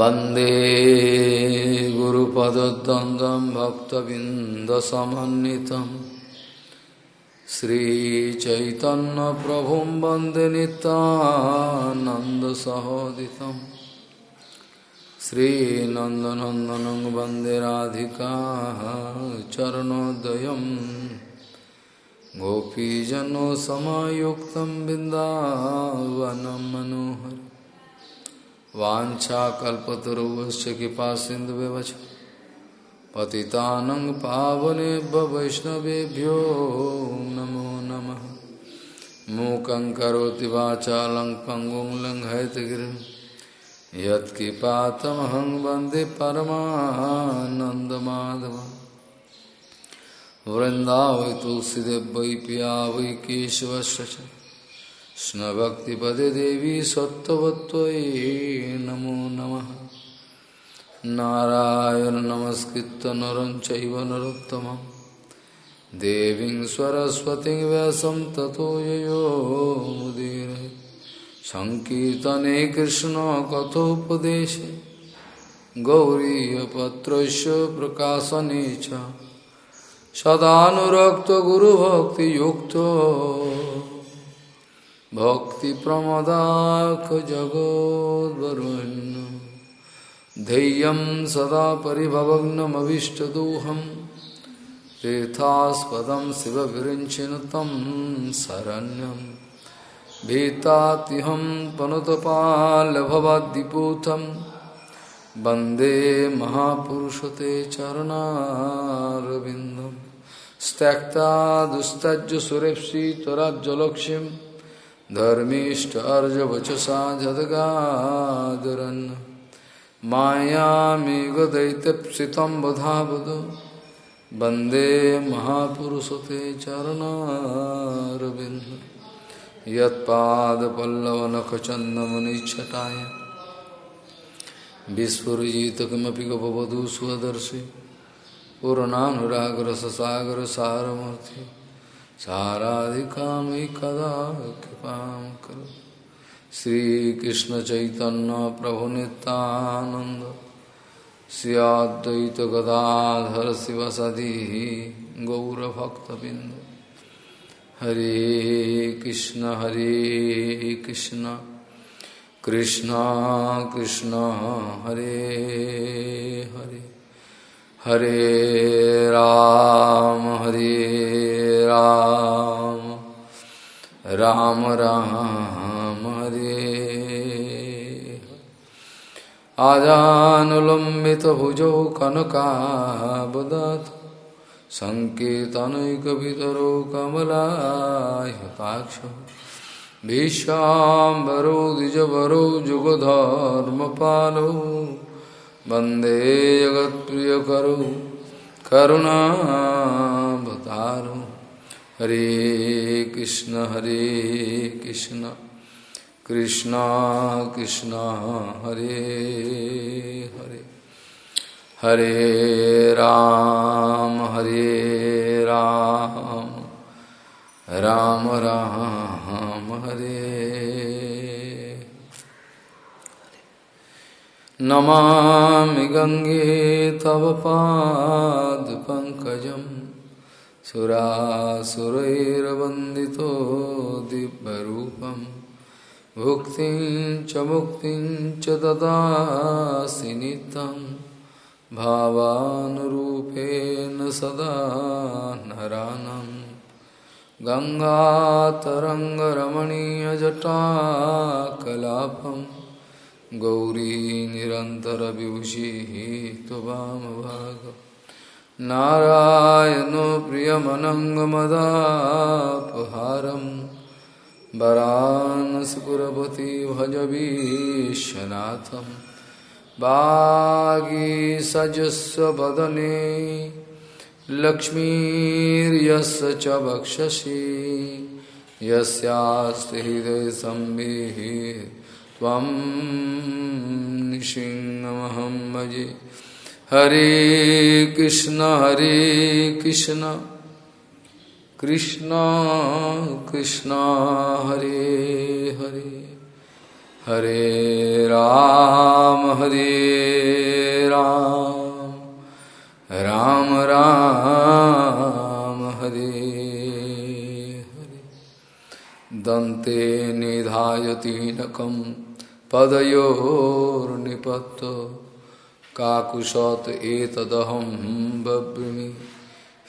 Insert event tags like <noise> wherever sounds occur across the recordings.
वंदे गुरुपदद्वन्द्वं भक्तबिन्दसमन्वितम् श्रीचैतन्यप्रभुं वंदे नितानन्दसहोदितम् श्रीनन्दनन्दनं वंदे राधिका चरणोदयं गोपीजनोसमायुक्तं बिन्दावनं मनोहर वाञ्छाकल्पतरुवश्च कृपा सिन्धुव्यवच पतितानं पावनेभ्य वैष्णवेभ्यो नमो नमः। मूकं करोति वाचालं पङ्गुं लङ्घयतगिरिं यत्किपातमहं वंदे परमानन्दमाधवं। तुलसीदेव वै पिया वै केशवस्य च कृष्णभक्तिपदे देवी सत्त्ववत्त्वयि नमो नमः नारायण नमस्कृत्य नरं नरोत्तमं देवीं सरस्वतीं व्यासं ततो ययो मुदीरे सङ्कीर्तने कृष्णकथोपदेशे गौरीयपत्रस्य प्रकाशने च सदानुरक्तगुरुभक्तियुक्तो भक्तिप्रमदाखजगोद्वरुण्य धैर्यं सदा परिभवग्नमभीष्टदोहं तीर्थास्पदं शिवविरिञ्चिन तं शरण्यं। भीतात्यहं पनुतपालभवाद्दिपूतं। वंदे महापुरुषते चरणारविन्दं। त्यक्ता दुस्तज्य सुरेप्सि त्वराज्जलक्ष्मीं धर्मीष्टार्जवचसा जदगादरन् मायामेघदैत्यप्सितं वधावद। वंदे महापुरुषते चरणारविन्द। यत्पादपल्लवनखचन्दमनिच्छटाय। विस्फुरिजित किमपि गपवधू स्वदर्शि पूर्णानुरागरससागरसारमूर्ति। साराधिकामयि कदा कृपां करो। गदाधर शिवसदी गौरभक्तबिंद हरे कृष्ण हरे कृष्ण कृष्ण कृष्ण, हरे हरे। हरे राम हरे राम। राम राम हरे। आजानुलम्बितभुजौ कनकाबदात्। सङ्केतनैकवितरो कमलायताक्षौ भीष्वाम्बरो द्विजवरो जुगधर्मपालौ। वंदे जगत्प्रियकरो करुणावतारो हरे कृष्ण हरे कृष्ण कृष्ण कृष्ण, हरे हरे। हरे राम हरे राम राम राम, हरे नमामि गङ्गे तव पादपङ्कजम् सुरासुरैर्वन्दितो दिव्यरूपम् भुक्तिं च मुक्तिं च ददासि नित्यं, भावानुरूपेण सदा नरानं। गङ्गातरङ्गरमणीयजटाकलापं गौरी निरन्तरविभूषिः त्ववामभाग नारायणो प्रियमनङ्गमदापहारम् वरानसीपुरपति भजवीशनाथं बागीसजस्व वदने लक्ष्मीर्यस्य च वक्षसि। यस्यास्ति हृदयसंविः त्वं भजे। हरे कृष्ण हरे कृष्ण। कृष्ण कृष्ण, हरे हरे। हरे राम हरे राम। राम राम, हरे हरे। दन्ते निधाय तीनकं पदयोर्निपत्त काकुशत एतदहं बब्रमि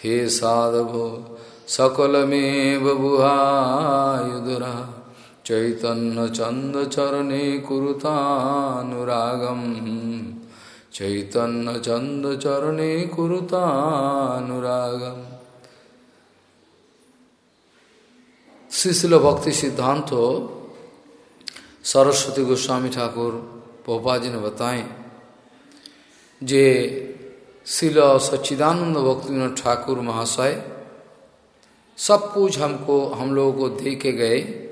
हे साधव, सकलमेव बुहायुधरा चैतन्यचन्दचरणे कुरुतानुरागम्। चैतन्यचन्दचरणे कुरुतानुरागम्। शिशिल भक्ति सिद्धांत सरस्वती गोस्वामी ठाकुर पोपा जी ने बताएँ जे शिल सच्चिदानंद भक्ति ठाकुर महाशय, सब कुछ हमको, हम लोगों को दे के गए।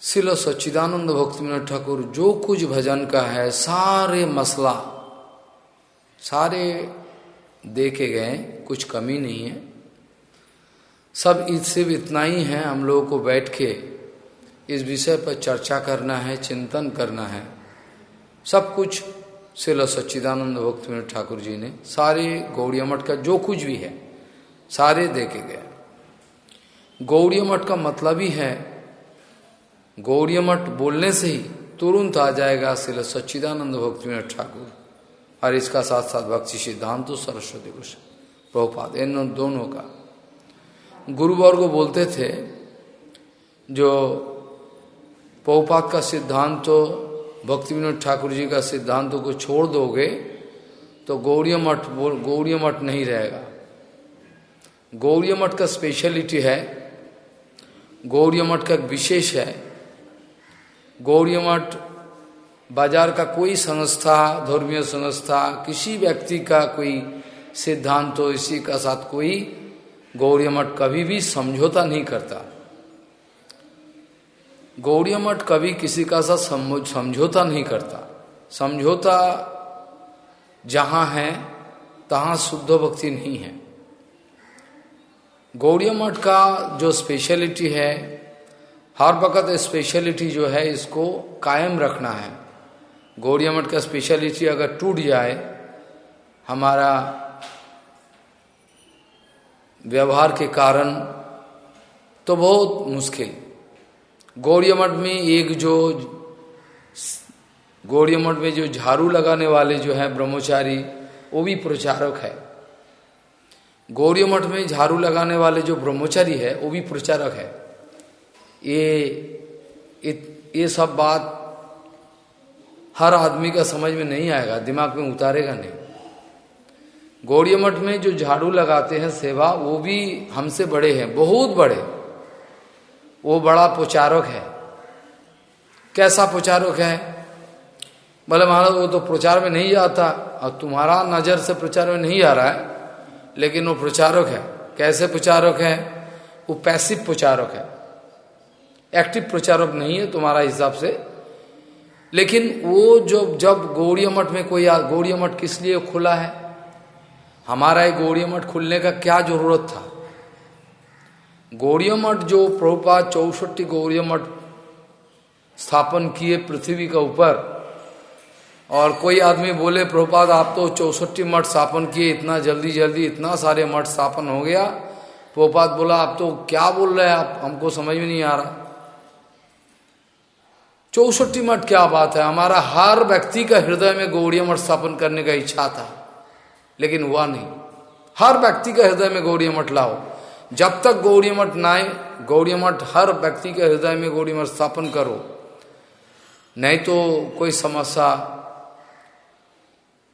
शिल सच्चिदानंद भक्ति ठाकुर जो कुछ भजन का है, सारे मसला, सारे दे के गए, कुछ कमी नहीं है। सब इससे भी इतना ही है, हम लोगों को बैठ के इस विषय पर चर्चा करना है, चिंतन करना है। सब कुछ शिल सच्चिदानंद भक्ति ठाकुर जी ने सारे गौड़िया मठ का जो कुछ भी है, सारे देखे गए। गौड़िया मठ का मतलब ही है गौड़िया मठ बोलने से ही तुरंत आ जाएगा शिल सच्चिदानंद भक्ति ठाकुर। और इसका साथ साथ भक्ति सिद्धांत तो सरस्वती कुश प्रभुपाद इन दोनों का। गुरुवर्ग बोलते थे, जो पौपात का सिद्धांत तो भक्ति विनोद ठाकुर जी का सिद्धांतों को छोड़ दोगे तो गौड़िया मठ गौड़िया मठ नहीं रहेगा। गौड़िया मठ का स्पेशलिटी है गौड़िया मठ का विशेष है। गौड़िया मठ बाज़ार का कोई संस्था, धर्मीय संस्था, किसी व्यक्ति का कोई सिद्धांत हो, इसी का साथ कोई गौड़िया मठ कभी भी समझौता नहीं करता। गौड़िया मठ कभी किसी का साथ समझौता नहीं करता। समझौता जहाँ है, तहां शुद्ध भक्ति नहीं है। गौड़िया मठ का जो स्पेशलिटी है, हर वक्त स्पेशलिटी जो है, इसको कायम रखना है। गौड़िया मठ का स्पेशलिटी अगर टूट जाए, हमारा व्यवहार के कारण तो बहुत मुश्किल। गौड़िया मठ में एक जो गौड़िया मठ में जो झाड़ू लगाने वाले जो है ब्रह्मचारी, वो भी प्रचारक है। गौड़िया मठ में झाड़ू लगाने वाले जो ब्रह्मचारी है, वो भी प्रचारक है। ये ये सब बात हर आदमी का समझ में नहीं आएगा, दिमाग में उतारेगा नहीं। गौड़िया मठ में जो झाड़ू लगाते हैं सेवा, वो भी हमसे बड़े हैं, बहुत बड़े। वो बड़ा प्रचारक है। कैसा प्रचारक है? बोले, महाराज, वो तो प्रचार में नहीं जाता और तुम्हारा नज़र से प्रचार में नहीं आ रहा है, लेकिन वो प्रचारक है। कैसे प्रचारक है? वो पैसिव प्रचारक है। एक्टिव प्रचारक नहीं है तुम्हारा हिसाब से। लेकिन वो जो, जब गौड़िया मठ में कोई गौड़िया मठ किस लिए खुला है? हमारा ये गौड़िया मठ खुलने का क्या ज़रूरत था? गौड़िया मठ जो प्रभुपाद चौसठी गौड़िया मठ स्थापन किए पृथ्वी के ऊपर, और कोई आदमी बोले, प्रभुपाद, आप तो चौसठी मठ स्थापन किए, इतना जल्दी जल्दी, इतना सारे मठ स्थापन हो गया। प्रभुपाद बोला, आप तो क्या बोल रहे हैं? आप, हमको समझ में नहीं आ रहा। चौसठी मठ क्या बात है? हमारा हर व्यक्ति का हृदय में गौड़िया मठ स्थापन करने का इच्छा था, लेकिन हुआ नहीं। हर व्यक्ति का हृदय में गौड़िया मठ लाओ। जब तक गौड़ी मठ ना गौड़ी मठ हर व्यक्ति के हृदय में गौड़ी मठ स्थापन करो, नहीं तो कोई समस्या,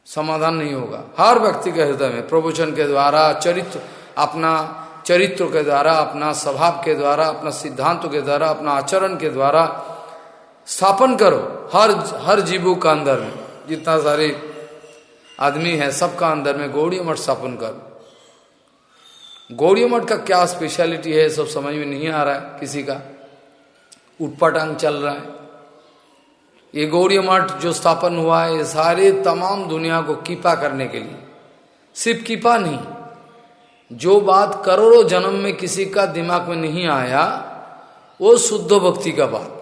समाधान नहीं होगा। हर व्यक्ति के हृदय में प्रवचन के द्वारा, चरित्र, अपना चरित्र के द्वारा, अपना स्वभाव के द्वारा, अपना सिद्धांतों के द्वारा, अपना आचरण के द्वारा स्थापन करो। हर हर जीवों का अंदर में, जितना सारे आदमी है, सबका अंदर में गौड़ी मठ स्थापन करो। गौड़ी मठ का क्या स्पेशलिटी है, सब समझ में नहीं आ रहा है किसी का। उठपटांग चल रहा है। ये गौड़ी मठ जो स्थापन हुआ है, ये सारे तमाम दुनिया को कीपा करने के लिए। सिर्फ़ कीपा नहीं, जो बात करोड़ों जन्म में किसी का दिमाग में नहीं आया, वो शुद्ध भक्ति का बात।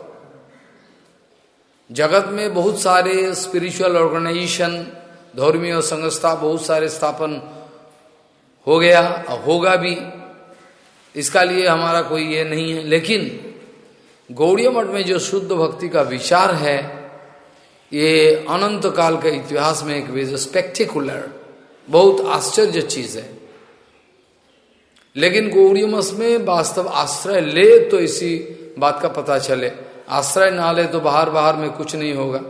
जगत में बहुत सारे स्पिरिचुअल ऑर्गेनाइजेशन धर्मीय संस्था, बहुत सारे स्थापन हो गया और होगा भी। इसका लिए हमारा कोई ये नहीं है। लेकिन गौड़िया मठ में जो शुद्ध भक्ति का विचार है, ये अनंत काल के इतिहास में एक स्पेक्टिकुलर बहुत आश्चर्य चीज़ है। लेकिन गौड़ी मठ में वास्तव आश्रय ले तो इसी बात का पता चले। आश्रय ना ले तो बाहर बाहर में कुछ नहीं होगा।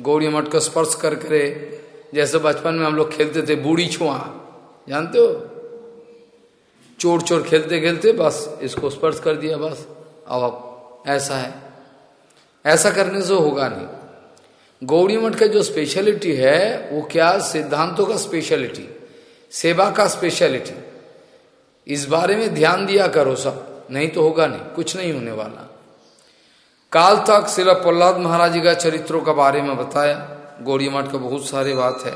गौड़ी मठ को स्पर्श कर करे, जैसे बचपन में हम लोग खेलते थे बूढ़ी छुआ। जानते हो? चोर चोर खेलते खेलते बस इसको स्पर्श कर दिया, बस। अब अब ऐसा है। ऐसा करने से होगा नहीं। गौड़ी मठ का जो स्पेशलिटी है, वो क्या? सिद्धांतों का स्पेशलिटी सेवा का स्पेशलिटी इस बारे में ध्यान दिया करो सब। नहीं तो होगा नहीं। कुछ नहीं होने वाला। काल तक शिला प्रहलाद महाराज जी का चरित्रों का बारे में बताया। गौड़ी मठ का बहुत सारे बात है।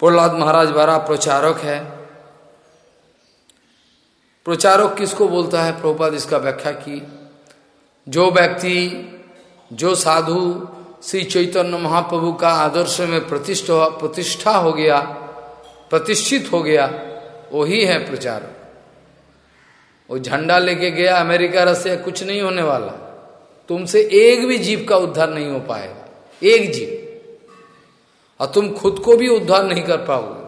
प्रहलाद महाराज बड़ा प्रचारक है। प्रचारक किसको बोलता है? प्रभुपाद इसका व्याख्या की। जो व्यक्ति, जो साधु श्री चैतन्य महाप्रभु का आदर्श में प्रतिष्ठा प्रतिष्ठा हो गया, प्रतिष्ठित हो गया, वही है प्रचारक। वो झंडा लेके गया अमेरिका रसिया, कुछ नहीं होने वाला। तुमसे एक भी जीव का उद्धार नहीं हो पाएगा। एक जीव और तुम खुद को भी उद्धार नहीं कर पाओगे।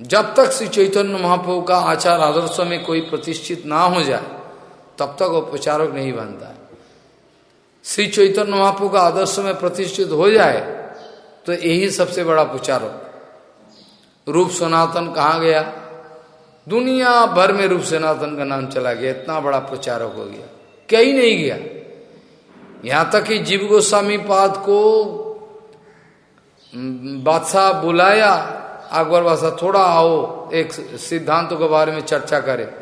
जब तक श्री चैतन्य महाप्रभु का आचार आदर्श में कोई प्रतिष्ठित ना हो जाए, तब तक वो प्रचारक नहीं बनता है। श्री चैतन्य महाप्रभु का आदर्श में प्रतिष्ठित हो जाए तो यही सबसे बड़ा प्रचारक। रूप सनातन कहा गया? दुनिया भर में रूप सनातन का नाम चला गया, इतना बड़ा प्रचारक हो गया। क्या ही नहीं गया। यहाँ तक कि जीव गोस्वामी पाद को बादशाह बुलाया अकबर बादशाह, थोड़ा आओ, एक सिद्धांतों के बारे में चर्चा करे।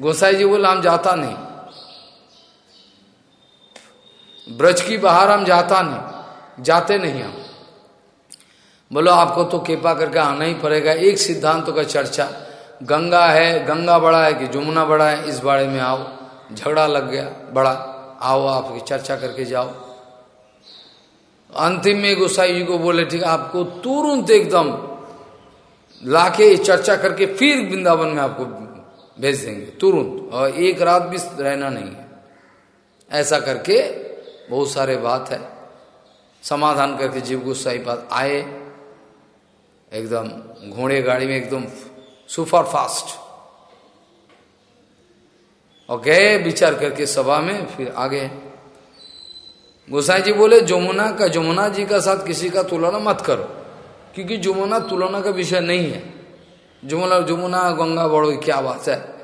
गोसाई जी बोला, हम जाता नहीं। ब्रज की बाहर हम जाता नहीं। जाते नहीं हम। बोलो, आपको तो कृपा करके आना ही पड़ेगा। एक सिद्धांतों का चर्चा। गंगा है, गंगा बड़ा है कि जमुना बड़ा है, इस बारे में आओ। झगड़ा लग गया, बड़ा। आओ, आपकी चर्चा करके जाओ। अंतिम में गोसाई जी को बोले, ठीक आपको तुरंत एकदम लाके चर्चा करके फिर वृंदावन में आपको भेज देंगे, तुरंत। और एक रात भी रहना नहीं है। ऐसा करके बहुत सारे बात है। समाधान करके जीव गोसाई पास आए। एकदम घोड़े गाड़ी में एकदम सुपर फास्ट। और गए विचार करके सभा में, फिर आगे। गोसाई जी बोले, जमुना का, जमुना जी का साथ किसी का तुलना मत करो। क्योंकि जमुना तुलना का विषय नहीं है। जमुना जमुना, गंगा बड़ो क्या बात है?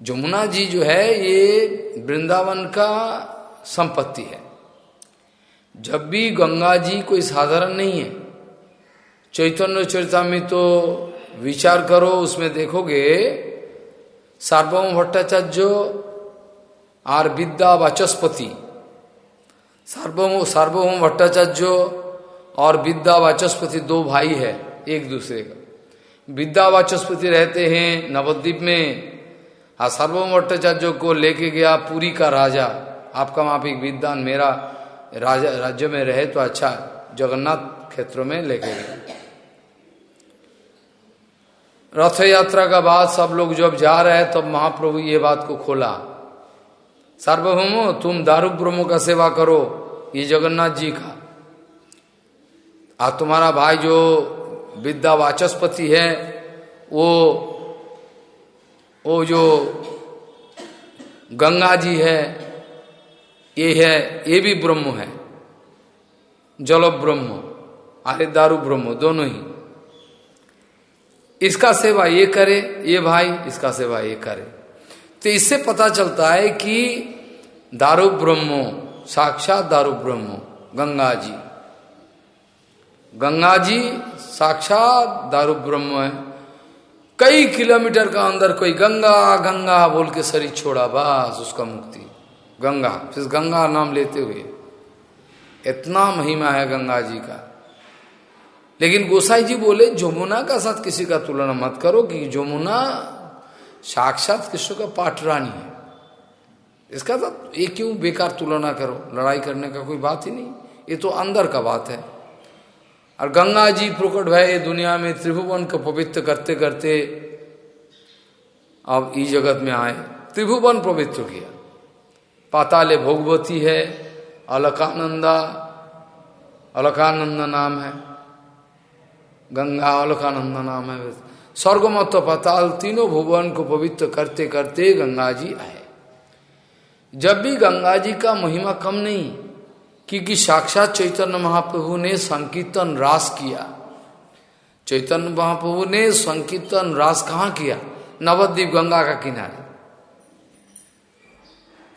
जमुना जी जो है, ये वृंदावन का संपत्ति है। जब भी गंगा जी कोई साधारण नहीं है, चैतन्य चरिता में तो विचार करो, उसमें देखोगे, सार्वभौम भट्टाचार्य और विद्या वाचस्पति। सार्वभौम सार्वभौम भट्टाचार्य और विद्या वाचस्पति दो भाई है, एक दूसरे का। विद्या वाचस्पति रहते हैं नवद्वीप में। और सार्वभौम भट्टाचार्य को लेके गया पुरी का राजा। आपका माफिक विद्वान मेरा राजा, राज्य में रहे तो अच्छा जगन्नाथ क्षेत्रों में लेके गया। रथ यात्रा का बाद सब लोग जब जा रहे हैं, तब महाप्रभु ये बात को खोला। सार्वभौमो, तुम दारू ब्रह्मो का सेवा करो, ये जगन्नाथ जी का। आ, तुम्हारा भाई जो विद्या वाचस्पति है, वो वो जो गंगा जी है, ये है, ये भी ब्रह्म है। जल ब्रह्म अरे दारू ब्रह्म, दोनों ही। इसका सेवा ये करे, ये भाई, इसका सेवा ये करे। तो इससे पता चलता है कि दारू ब्रह्मो साक्षात दारू ब्रह्मो गंगा जी। गंगा जी साक्षात दारू ब्रह्म है। कई किलोमीटर का अंदर कोई गंगा गंगा बोल के शरीर छोड़ा, बस उसका मुक्ति। गंगा, फिर गंगा नाम लेते हुए। इतना महिमा है गंगा जी का। लेकिन गोसाई जी बोले, जमुना का साथ किसी का तुलना मत करो कि जमुना साक्षात कृष्ण का पाठ रानी है। इसका तो ये क्यों बेकार तुलना करो? लड़ाई करने का कोई बात ही नहीं। ये तो अंदर का बात है। और गंगा जी प्रकट भय दुनिया में त्रिभुवन को पवित्र करते करते अब इस जगत में आए। त्रिभुवन पवित्र किया पाताले भोगवती है, अलकानंदा अलकानंदा नाम है, गंगा, अलकानंदा नाम है। स्वर्गमत पाताल तीनों भुवन को पवित्र करते करते गंगा जी आए। जब भी गंगा जी का महिमा कम नहीं क्योंकि साक्षात चैतन्य महाप्रभु ने संकीर्तन रास किया। चैतन्य महाप्रभु ने संकीर्तन रास कहा किया? नवद्वीप गंगा का किनारे।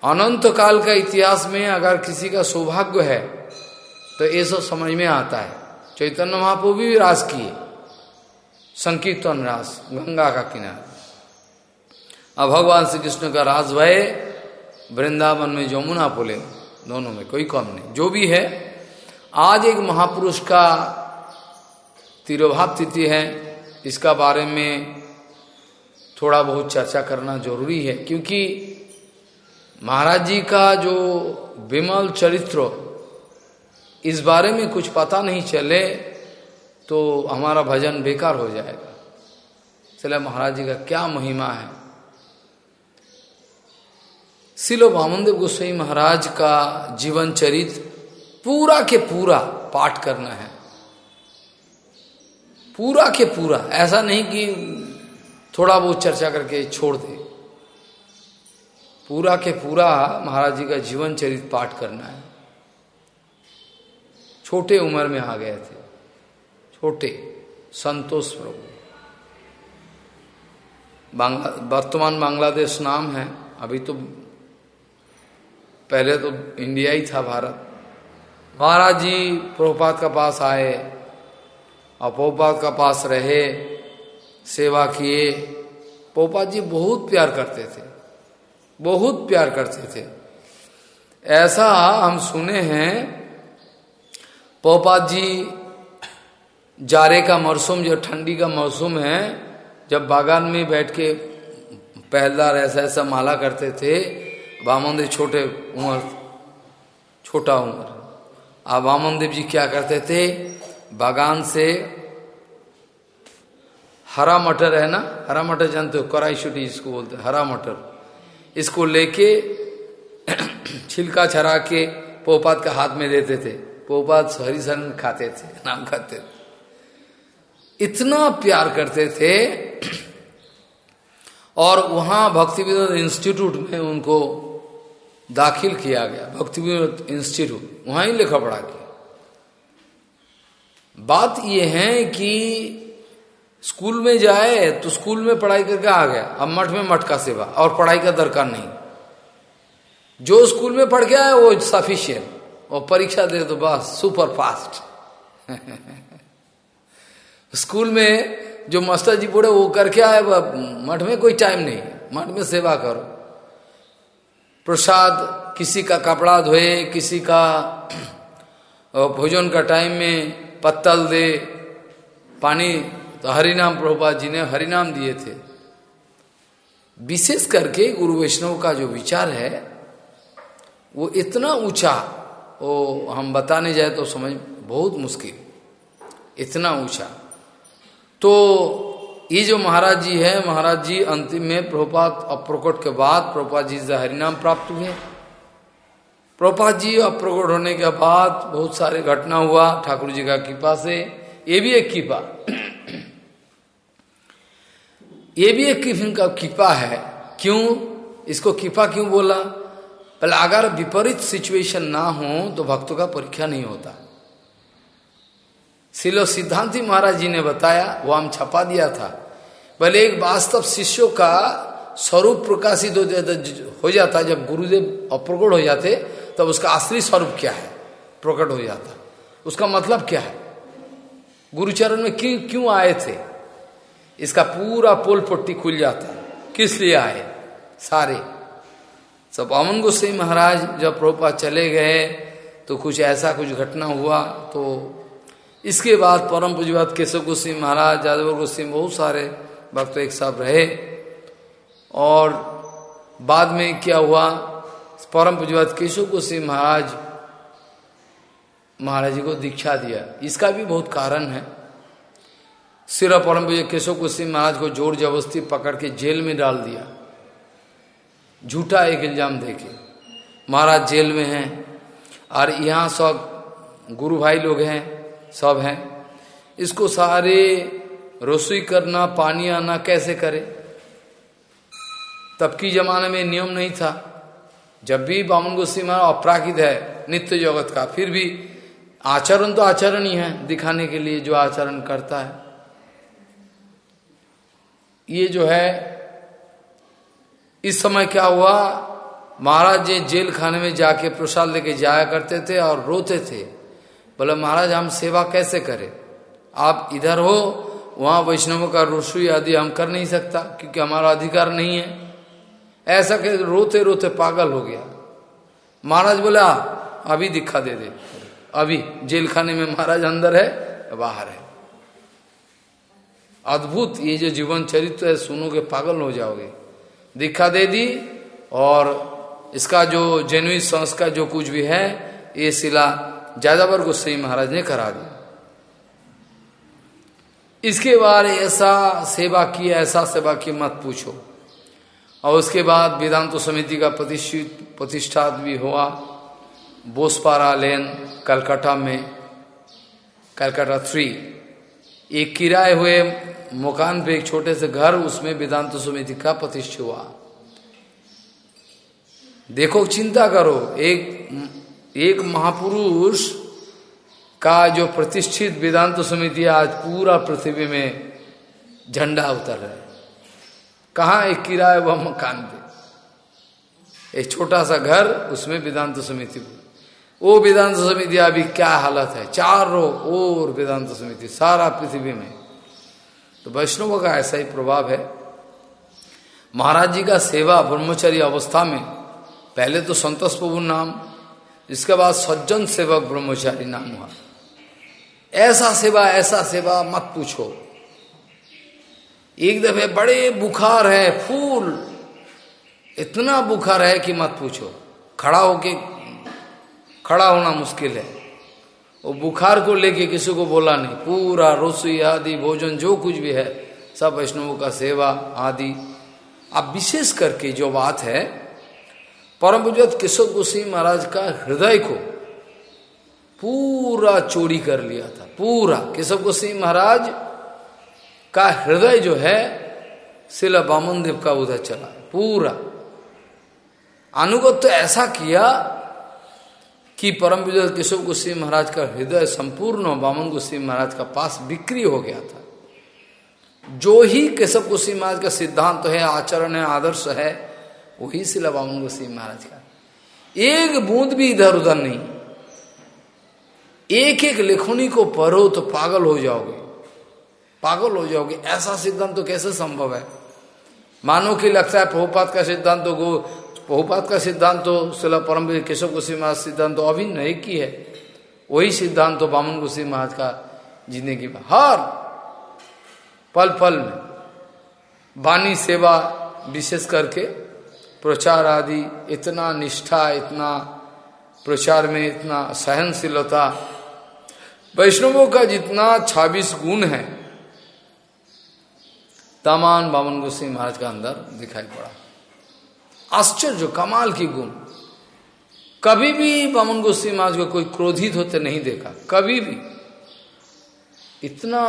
अनंत काल का इतिहास में अगर किसी का सौभाग्य है तो ये सब समझ में आता है। चैतन्य महाप्रभु भी रास किए। संकीर्तन रास, गंगा का किनारे। अब भगवान श्री कृष्ण का राज भय, वृंदावन में जमुना पुले दोनों में कोई कम नहीं। जो भी है, आज एक महापुरुष का तिरोभाव तिथि है, इसका बारे में थोड़ा बहुत चर्चा करना ज़रूरी है, क्योंकि महाराज जी का जो विमल चरित्र इस बारे में कुछ पता नहीं चले तो हमारा भजन बेकार हो जाएगा। चले, महाराज जी का क्या महिमा है। शिलो वामनदेव गोस्वाई महाराज का जीवन चरित पूरा के पूरा पाठ करना है। पूरा के पूरा। ऐसा नहीं कि थोड़ा बहुत चर्चा करके छोड़ दे। पूरा के पूरा महाराज जी का जीवन चरित पाठ करना है। छोटे उम्र में आ गए थे। छोटे। संतोष प्रभु। बांग्ला वर्तमान बांग्लादेश नाम है। अभी तो पहले तो इंडिया ही था भारत। महाराज जी प्रभुपात का पास आए, और प्रभुपात का पास रहे, सेवा किए। पोपात जी बहुत प्यार करते थे, बहुत प्यार करते थे। ऐसा हम सुने हैं पोपात जी जारे का मौसम, जो ठंडी का मौसम है, जब बागान में बैठ के पहलदार ऐसा ऐसा माला करते थे वामन देव छोटे उम्र, छोटा उम्र। अब वामन देव जी क्या करते थे? बागान से हरा मटर है ना? हरा मटर जानते हो? कराई छुटी इसको बोलते हरा मटर। इसको लेके <clears throat> छिलका छरा के पोपात के हाथ में देते थे। पोपात हरिशन खाते थे, नाम खाते थे। इतना प्यार करते थे <clears throat> और वहाँ भक्ति विनोद इंस्टीट्यूट में उनको दाखिल किया गया। भक्ति विनोद इंस्टीट्यूट, वहाँ ही लिखा पढ़ा किया बात यह है कि स्कूल में जाए तो स्कूल में पढ़ाई करके आ गया। अब मठ में मठ का सेवा, और पढ़ाई का दरकार नहीं। जो स्कूल में पढ़ गया है वो सफिशियंट और परीक्षा दे तो बस सुपर फास्ट <laughs> स्कूल में जो मास्टर जी बोले, वो करके आए मठ में कोई टाइम नहीं। मठ में सेवा करो। प्रसाद, किसी का कपड़ा धोए, किसी का भोजन का टाइम में पत्तल दे, पानी तो हरिनाम प्रभुपाद जी ने हरिनाम दिए थे। विशेष करके गुरु वैष्णव का जो विचार है, वो इतना ऊँचा, वो हम बताने जाए तो समझ, बहुत मुश्किल। इतना ऊँचा। तो ये जो महाराज जी है, महाराज जी अंतिम में प्रभुपात अप्रकट के बाद प्रभुपात जी से हरिनाम प्राप्त हुए। प्रभुपात जी अप्रकट होने के बाद बहुत सारे घटना हुआ, ठाकुर जी का कृपा से। ये भी एक कृपा। ये भी एक किस्म का कृपा है। क्यों? इसको कृपा क्यों बोला? पहले अगर विपरीत सिचुएशन ना हो तो भक्तों का परीक्षा नहीं होता। सिलो सिद्धांति महाराज जी ने बताया, वो हम छपा दिया था। भले एक वास्तव शिष्यों का स्वरूप प्रकाशित हो जाता, जब गुरुदेव अप्रकट हो जाते, तब उसका असली स्वरूप क्या है? प्रकट हो जाता। उसका मतलब क्या है? गुरुचरण में क्यों क्यों आए थे? इसका पूरा पोल पट्टी खुल जाता। किस लिए आए? सारे। सब अमन गोसाई महाराज, जब प्रोपा चले गए तो कुछ ऐसा कुछ घटना हुआ तो इसके बाद परम पूजवाद केशव गोस्वी महाराज, यादव गोस्वी बहुत सारे भक्त एक साथ रहे। और बाद में क्या हुआ? परम पूजवत केशव गोस्वी महाराज महाराज जी को दीक्षा दिया। इसका भी बहुत कारण है। सिर परम पूज केशव गोस्वी महाराज को ज़ोर जबरस्ती पकड़ के जेल में डाल दिया। झूठा एक इल्ज़ाम देके। महाराज जेल में हैं। और यहाँ सब गुरु भाई लोग हैं। सब हैं। इसको सारे रसोई करना, पानी आना कैसे करे? तब की जमाने में नियम नहीं था। जब भी बामन गोस्वी महाराज अपराकित है नित्य जगत का, फिर भी आचरण तो आचरण ही है दिखाने के लिए जो आचरण करता है। ये जो है, इस समय क्या हुआ? महाराज जी जेल खाने में जाके प्रसाद लेके जाया करते थे और रोते थे। बोले, महाराज, हम सेवा कैसे करें? आप इधर हो, वहाँ वैष्णवों का रसोई आदि हम कर नहीं सकता, क्योंकि हमारा अधिकार नहीं है। ऐसा के रोते रोते पागल हो गया। महाराज बोला, अभी दिखा दे दे, अभी जेल खाने में महाराज अंदर है, बाहर है। अद्भुत, ये जो जीवन चरित्र है सुनोगे पागल हो जाओगे। दिखा दे दी, और इसका जो जेनुइन संस्कार, जो कुछ भी है, ये शिला जाजावर गोस्वाई महाराज ने करा दिया। इसके बाद ऐसा सेवा की, ऐसा सेवा की मत पूछो। और उसके बाद वेदांत समिति का प्रतिष्ठित प्रतिष्ठा भी हुआ। बोसपारा लेन, कलकत्ता में, कलकत्ता थ्री एक किराए हुए मकान पे एक छोटे से घर, उसमें वेदांत समिति का प्रतिष्ठा हुआ। देखो, चिंता करो। एक एक महापुरुष का जो प्रतिष्ठित वेदांत समिति आज पूरा पृथ्वी में झंडा उतर रहा है। कहा एक किराए वह मकान पे? एक छोटा सा घर, उसमें वेदांत समिति वो वेदांत समिति अभी क्या हालत है? चारों और वेदांत समिति, सारा पृथ्वी में। तो वैष्णव का ऐसा ही प्रभाव है। महाराज जी का सेवा ब्रह्मचर्य अवस्था में, पहले तो संतोष प्रभु नाम इसके बाद सज्जन सेवक ब्रह्मचारी नाम हुआ। ऐसा सेवा ऐसा सेवा मत पूछो। एक दफे बड़े बुखार है, फूल। इतना बुखार है कि मत पूछो। खड़ा होके, खड़ा होना मुश्किल है। वो बुखार को लेके किसी को बोला नहीं। पूरा रसोई आदि, भोजन, जो कुछ भी है, सब वैष्णवों का सेवा आदि। अब विशेष करके जो बात है परम पूजत केशव गोस्वी महाराज का हृदय को पूरा चोरी कर लिया था, पूरा। केशव गोस्वी महाराज का हृदय जो है, शिला बामन देव का उधर चला, पूरा। अनुगत तो ऐसा किया कि परम विजय केशव गोस्वी महाराज का हृदय संपूर्ण बामन गोस्वी महाराज का पास बिक्री हो गया था। जो ही केशव गोस्वी महाराज का सिद्धांत तो है, आचरण है, आदर्श है वही शिला बामन गोस्वी महाराज का। एक बूंद भी इधर उधर नहीं। एक एक लेखनी को पढ़ो तो पागल हो जाओगे। पागल हो जाओगे। ऐसा सिद्धांत तो कैसे संभव है? मानो कि लगता है प्रभुपात का सिद्धांत तो गो प्रभुपात का सिद्धांत तो शिला परम केशव गोस्वी महाराज सिद्धांत तो अभी नहीं की है। वही सिद्धांत तो बामन गोस्वी महाराज का जीने की हर पल पल में वाणी सेवा विशेष करके प्रचार आदि, इतना निष्ठा, इतना प्रचार में इतना सहनशीलता। वैष्णवों का जितना छब्बीस गुण है, तमान बामन गोस्वी महाराज का अंदर दिखाई पड़ा। आश्चर्य, कमाल की गुण। कभी भी बामन गोस्वी महाराज को कोई क्रोधित होते नहीं देखा। कभी भी। इतना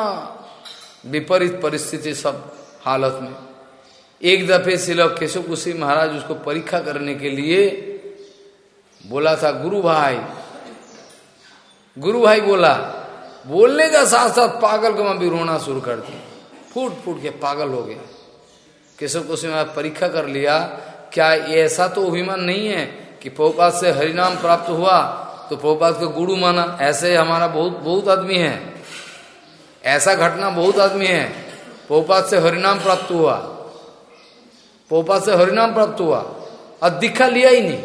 विपरीत परिस्थिति सब हालत में। एक दफे से लोग केशव गोस्वी महाराज उसको परीक्षा करने के लिए बोला था, गुरु भाई। गुरु भाई बोला, बोलने का साथ साथ पागल को मैं भी रोना शुरू कर दिया। फूट फूट के पागल हो गया। केशव कुशी महाराज परीक्षा कर लिया। क्या ऐसा तो अभिमान नहीं है कि पोपात से हरिनाम प्राप्त हुआ? तो पोपात को गुरु माना। ऐसे हमारा बहुत बहुत आदमी है। ऐसा घटना बहुत आदमी है। पोपात से हरिनाम प्राप्त हुआ। पोपात से हरिनाम प्राप्त हुआ। और दिखा लिया ही नहीं।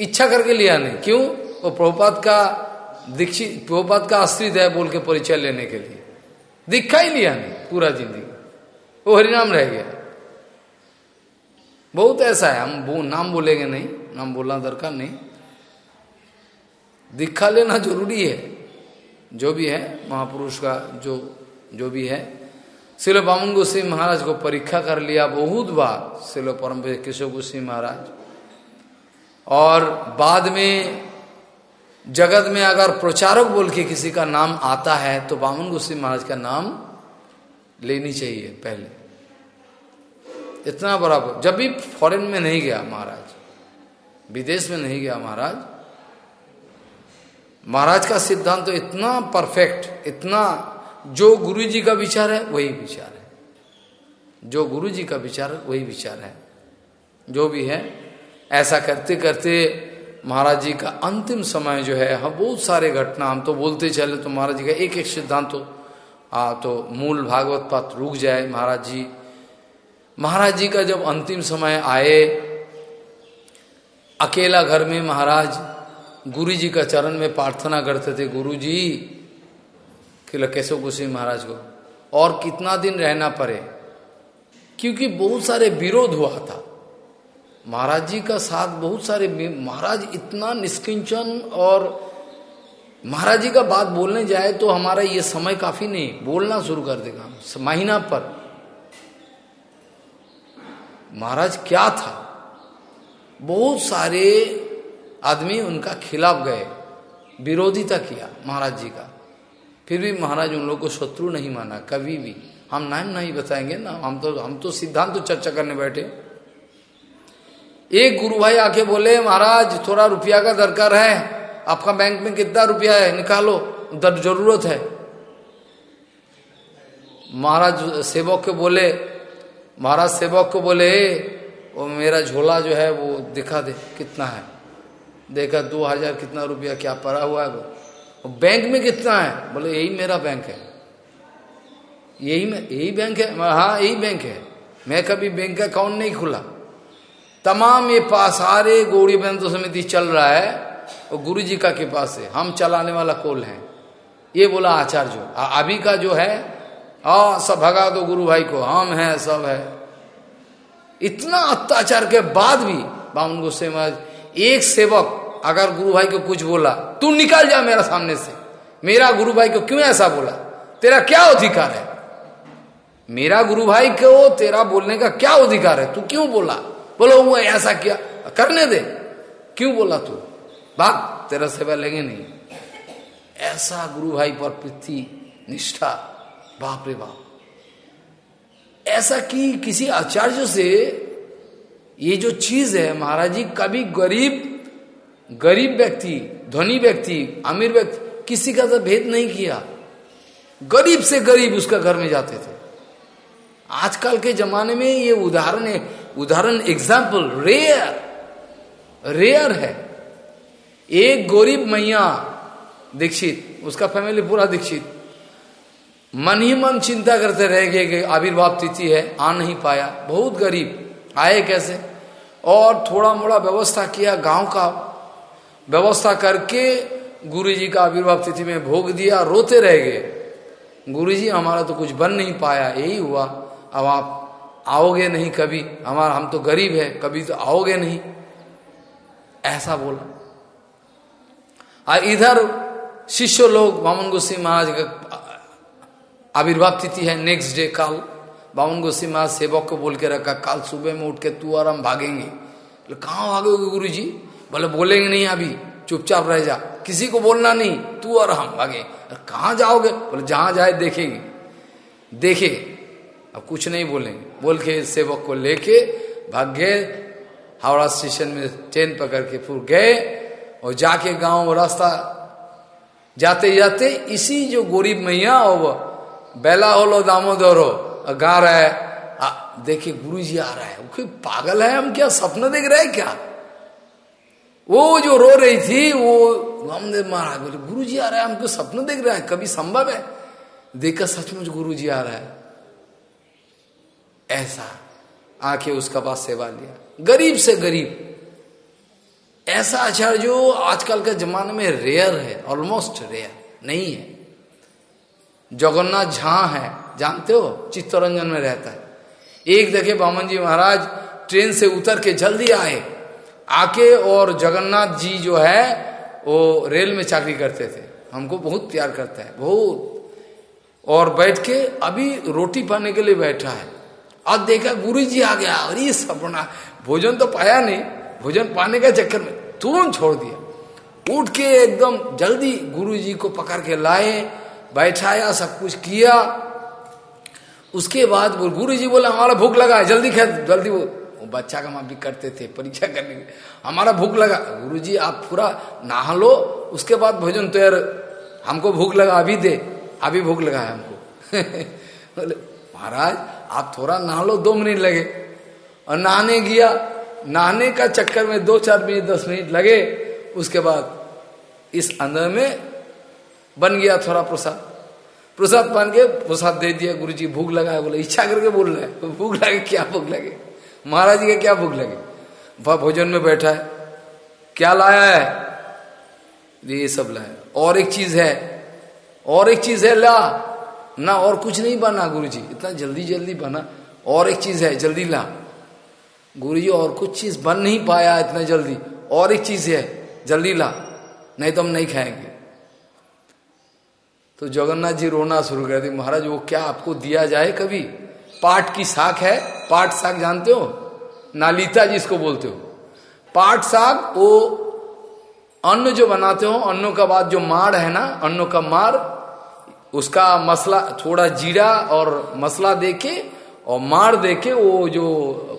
इच्छा करके लिया नहीं। क्यों? वो प्रभुपात का दीक्षित प्रभुपात का आश्रित है बोल के परिचय लेने के लिए। दिखा ही लिया नहीं पूरा ज़िंदगी। वो हरिनाम रह गया। बहुत ऐसा है। हम वो नाम बोलेंगे नहीं। नाम बोलना दरकार नहीं। दीक्षा लेना ज़रूरी है। जो भी है, महापुरुष का जो जो भी है शिल बामन गोस्वी महाराज को परीक्षा कर लिया बहुत बार शिल परम केशव गोस्वी महाराज। और बाद में जगत में अगर प्रचारक बोल के किसी का नाम आता है तो बामन गोस्वी महाराज का नाम लेनी चाहिए पहले। इतना बड़ा जब भी फॉरेन में नहीं गया महाराज, विदेश में नहीं गया महाराज महाराज का सिद्धांत तो इतना परफेक्ट इतना जो गुरु जी का विचार है, वही विचार है। जो गुरु जी का विचार है, वही विचार है। जो भी है, ऐसा करते करते महाराज जी का अंतिम समय जो है, हम बहुत सारे घटना हम तो बोलते चले तो महाराज जी का एक एक सिद्धांत तो आ तो मूल भागवत पात रुक जाए महाराज जी। महाराज जी का जब अंतिम समय आए, अकेला घर में महाराज गुरु जी का चरण में प्रार्थना करते थे गुरु जी कि केशव गोस्वी महाराज को? और कितना दिन रहना पड़े? क्योंकि बहुत सारे विरोध हुआ था। महाराज जी का साथ बहुत सारे महाराज इतना निष्किंचन और महाराज जी का बात बोलने जाए तो हमारा ये समय काफ़ी नहीं, बोलना शुरू कर देगा। महीना पर। महाराज क्या था? बहुत सारे आदमी उनका खिलाफ गए, विरोधिता किया महाराज जी का। फिर भी महाराज उन लोग को शत्रु नहीं माना, कभी भी। हम नाम नहीं बताएँगे ना, हम तो हम तो सिद्धांत तो चर्चा करने बैठे। एक गुरु भाई आके बोले, महाराज, थोड़ा रुपया का दरकार है, आपका बैंक में कितना रुपया है, निकालो, दर ज़रूरत है। महाराज सेवक को बोले, महाराज सेवक को बोले वो मेरा झोला जो है वो दिखा दे, कितना है? देखा, दो हज़ार कितना रुपया क्या पड़ा हुआ है वो? बैंक में कितना है? बोले, यही मेरा बैंक है। यही में, यही बैंक है? हाँ यही बैंक है। मैं कभी बैंक का अकाउंट नहीं खुला। तमाम ये पास, सारे गौड़ी बंधु समिति चल रहा है वो गुरु जी का के पास है। हम चलाने वाला कोल है। ये बोला, आचार्य अभी का जो है आ सब भगा दो गुरु भाई को। हम है, सब है। इतना अत्याचार के बाद भी बामन गुस्से एक सेवक अगर गुरु भाई को कुछ बोला, तू निकल जा मेरा सामने से। मेरा गुरु भाई को क्यों ऐसा बोला? तेरा क्या अधिकार है? मेरा गुरु भाई को तेरा बोलने का क्या अधिकार है? तू क्यों बोला? बोलो, वो ऐसा किया। करने दे। क्यों बोला तू? भाग, तेरा सेवा लेंगे नहीं। ऐसा गुरु भाई पर पृथ्वी निष्ठा, बाप रे बाप। ऐसा कि किसी आचार्य से ये जो चीज़ है, महाराज जी, कभी गरीब गरीब व्यक्ति, धनी व्यक्ति, अमीर व्यक्ति, किसी का तो भेद नहीं किया। गरीब से गरीब उसका घर में जाते थे। आजकल के जमाने में ये उदाहरण उदाहरण एग्ज़ाम्पल रेयर रेयर है। एक गरीब मैया दीक्षित, उसका फैमिली पूरा दीक्षित। मन ही मन चिंता करते रह गए कि आविर्भाव तिथि है, आ नहीं पाया। बहुत गरीब, आए कैसे? और थोड़ा मोड़ा व्यवस्था किया गाँव का। व्यवस्था करके गुरु जी का आविर्भाव तिथि में भोग दिया, रोते रह गए। गुरु जी हमारा तो कुछ बन नहीं पाया, यही हुआ। अब आप आओगे नहीं कभी, हमारा, हम तो गरीब है, कभी तो आओगे नहीं। ऐसा बोला। और इधर शिष्य लोग, बामन गोस्वी महाराज का आविर्भाव तिथि है नेक्स्ट डे काल। बामन गोस्वी महाराज सेवक को बोल के रखा, कल सुबह में उठ के तू और हम भागेंगे कहाँ भागोगे गुरु जी बोले, बोलेंगे नहीं अभी, चुपचाप रह जा। किसी को बोलना नहीं, तू और हम भागे कहाँ जाओगे? बोले, जहाँ जाए देखेंगे। देखे अब कुछ नहीं बोलेंगे। बोल के सेवक को लेके भाग गए। हावड़ा स्टेशन में ट्रेन पकड़ के फिर गए और जाके गाँव रास्ता जाते जाते इसी जो गरीब मैया और बेला हो लो, दामोदरो गा रहा है। देखिए गुरु जी आ रहा है। वो पागल है हम, क्या सपना देख रहे हैं क्या? वो जो रो रही थी, वो रामदेव महाराज बोले गुरु जी आ रहा है, हमको सपना देख रहा है, कभी संभव है? देखकर सचमुच गुरु जी आ रहा है। ऐसा आके उसका पास सेवा लिया। गरीब से गरीब। ऐसा आचार्य जो आजकल के जमाने में रेयर है ऑलमोस्ट रेयर नहीं है। जगन्नाथ झा है, जानते हो? चित्तरंजन में रहता है। एक देखे बामन जी महाराज, ट्रेन से उतर के जल्दी आए। आके और जगन्नाथ जी जो है, वो रेल में चाकरी करते थे। हमको बहुत प्यार करता है, बहुत। और बैठ के अभी रोटी पाने के लिए बैठा है। और देखा गुरु जी आ गया अरे सपना, भोजन तो पाया नहीं, भोजन पाने का चक्कर में तुरंत छोड़ दिया। उठ के एकदम जल्दी गुरु जी को पकड़ के लाए, बैठाया, सब कुछ किया। उसके बाद गुरु जी बोला, हमारा भूख लगा है, जल्दी खे, जल्दी वो बच्चा का माँ भी करते थे, परीक्षा करने के हमारा भूख लगा। गुरु जी आप पूरा नहा लो, उसके बाद भोजन तैयार हमको भूख लगा, अभी दे। अभी भूख लगा है हमको। <laughs> बोले, महाराज, आप थोड़ा नहा लो, दो मिनट लगे। और नहाने गया। नहाने का चक्कर में दो चार मिनट, दस मिनट लगे। उसके बाद इस अंदर में बन गया थोड़ा प्रसाद। प्रसाद बन के प्रसाद दे दिया गुरु जी भूख लगा है। बोले, इच्छा करके बोल रहे तो <laughs> भूख लगे, क्या भूख लगे? महाराज जी का क्या भूख लगे? वह भोजन में बैठा है। क्या लाया है? ये सब लाया। और एक चीज़ है, और एक चीज़ है, ला। ना और कुछ नहीं बना गुरु जी इतना जल्दी जल्दी बना। और एक चीज़ है, जल्दी ला। गुरु जी और कुछ चीज़ बन नहीं पाया इतना जल्दी। और एक चीज़ है, जल्दी ला। नहीं तो हम नहीं खाएँगे। तो जगन्नाथ जी रोना शुरू कर दी महाराज, वो क्या आपको दिया जाए कभी? पाट की साख है? पाट साग जानते हो? नालीता जिसको बोलते हो। पाट साग वो अन्न जो बनाते हो, अन्नों का बाद जो मार है ना, अन्नों का मार उसका मसला, थोड़ा जीरा और मसला देके और मार देके वो जो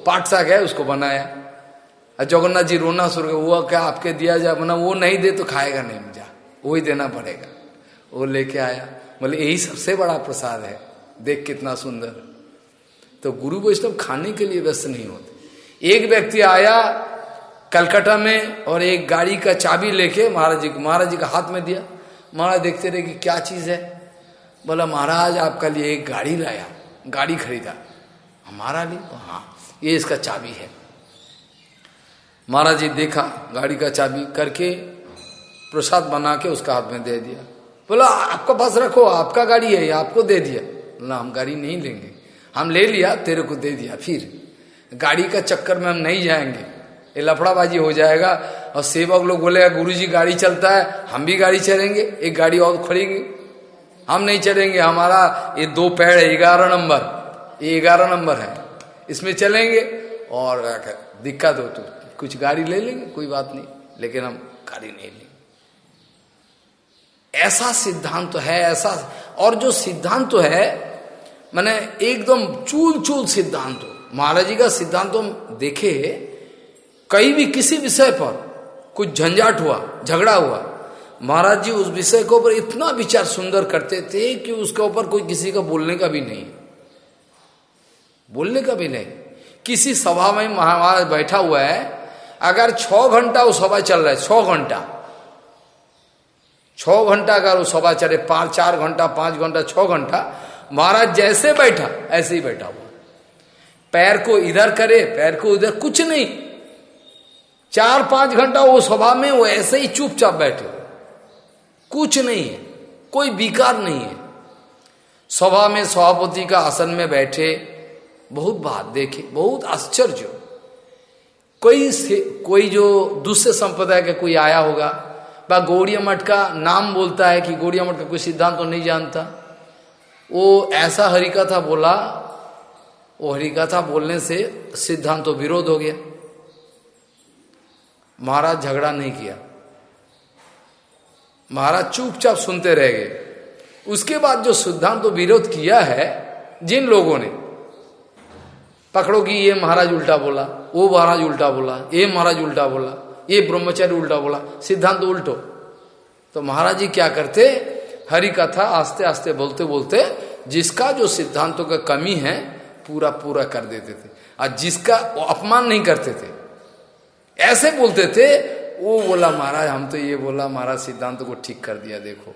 पाट साग है, उसको बनाया। जगन्नाथ जी रोना सुर वो क्या आपके दिया जाए बना वो नहीं दे तो खाएगा नहीं मुझा वही देना पड़ेगा। वो लेके आया। बोले यही सबसे बड़ा प्रसाद है। देख कितना सुंदर। तो गुरु वैष्णव खाने के लिए व्यस्त नहीं होते। एक व्यक्ति आया कलकत्ता में और एक गाड़ी का चाबी लेके महाराज जी को महाराज जी का हाथ में दिया। महाराज देखते रहे कि क्या चीज़ है। बोला, महाराज, आपका लिए एक गाड़ी लाया। गाड़ी खरीदा। हमारा लिए हाँ ये इसका चाबी है। महाराज जी देखा, गाड़ी का चाबी करके प्रसाद बना के उसका हाथ में दे दिया। बोला, आपका पास रखो, आपका गाड़ी है आपको दे दिया। बोला, हम गाड़ी नहीं लेंगे। हम ले लिया, तेरे को दे दिया, फिर गाड़ी का चक्कर में हम नहीं जाएँगे। ये लफड़ाबाजी हो जाएगा और सेवक लोग बोलेगा गुरु जी गाड़ी चलता है, हम भी गाड़ी चलेंगे, एक गाड़ी और खड़ेंगे। हम नहीं चलेंगे, हमारा ये दो पैर है, ग्यारह नंबर, ये ग्यारह नंबर है, इसमें चलेंगे और दिक्कत हो तो कुछ गाड़ी ले लेंगे, कोई बात नहीं, लेकिन हम गाड़ी नहीं लेंगे। ऐसा सिद्धांत तो है, ऐसा, और जो सिद्धांत तो है मैंने एकदम चूल चूल सिद्धांत। हो महाराज जी का सिद्धांत देखे, कहीं भी किसी विषय पर कुछ झंझाट हुआ, झगड़ा हुआ, महाराज जी उस विषय के ऊपर इतना विचार सुंदर करते थे कि उसके ऊपर कोई किसी का बोलने का भी नहीं। बोलने का भी नहीं। किसी सभा में महाराज बैठा हुआ है, अगर छ घंटा वो सभा चल रहा है छ घंटा। छ घंटा अगर वो सभा चले, पाँच, चार घंटा, पाँच घंटा छ घंटा महाराज जैसे बैठा, ऐसे ही बैठा हुआ। पैर को इधर करे, पैर को इधर कुछ नहीं। चार पाँच घंटा वो सभा में वो ऐसे ही चुपचाप बैठे कुछ नहीं है, कोई विकार नहीं है। सभा में सभापति का आसन में बैठे, बहुत बात देखे, बहुत आश्चर्य। कोई से, कोई जो दूसरे संप्रदाय का कोई आया होगा वह गौड़िया मठ का नाम बोलता है कि गौड़िया मठ का कोई सिद्धांत तो नहीं जानता। वो ऐसा हरिकथा बोला, वो हरिकथा बोलने से सिद्धांत तो विरोध हो गया। महाराज झगड़ा नहीं किया। महाराज चुपचाप सुनते रह गए। उसके बाद जो सिद्धांत तो विरोध किया है, जिन लोगों ने, पकड़ो कि ये महाराज उल्टा बोला, वो महाराज उल्टा बोला, ये महाराज उल्टा बोला, ये ब्रह्मचारी उल्टा बोला, सिद्धांत तो उल्टो। तो महाराज जी क्या करते हरि कथा आस्ते आस्ते बोलते बोलते जिसका जो सिद्धांतों का कमी है, पूरा पूरा कर देते थे। और जिसका वो अपमान नहीं करते थे। ऐसे बोलते थे वो बोला महाराज, हम तो ये बोला महाराज, सिद्धांत को ठीक कर दिया, देखो।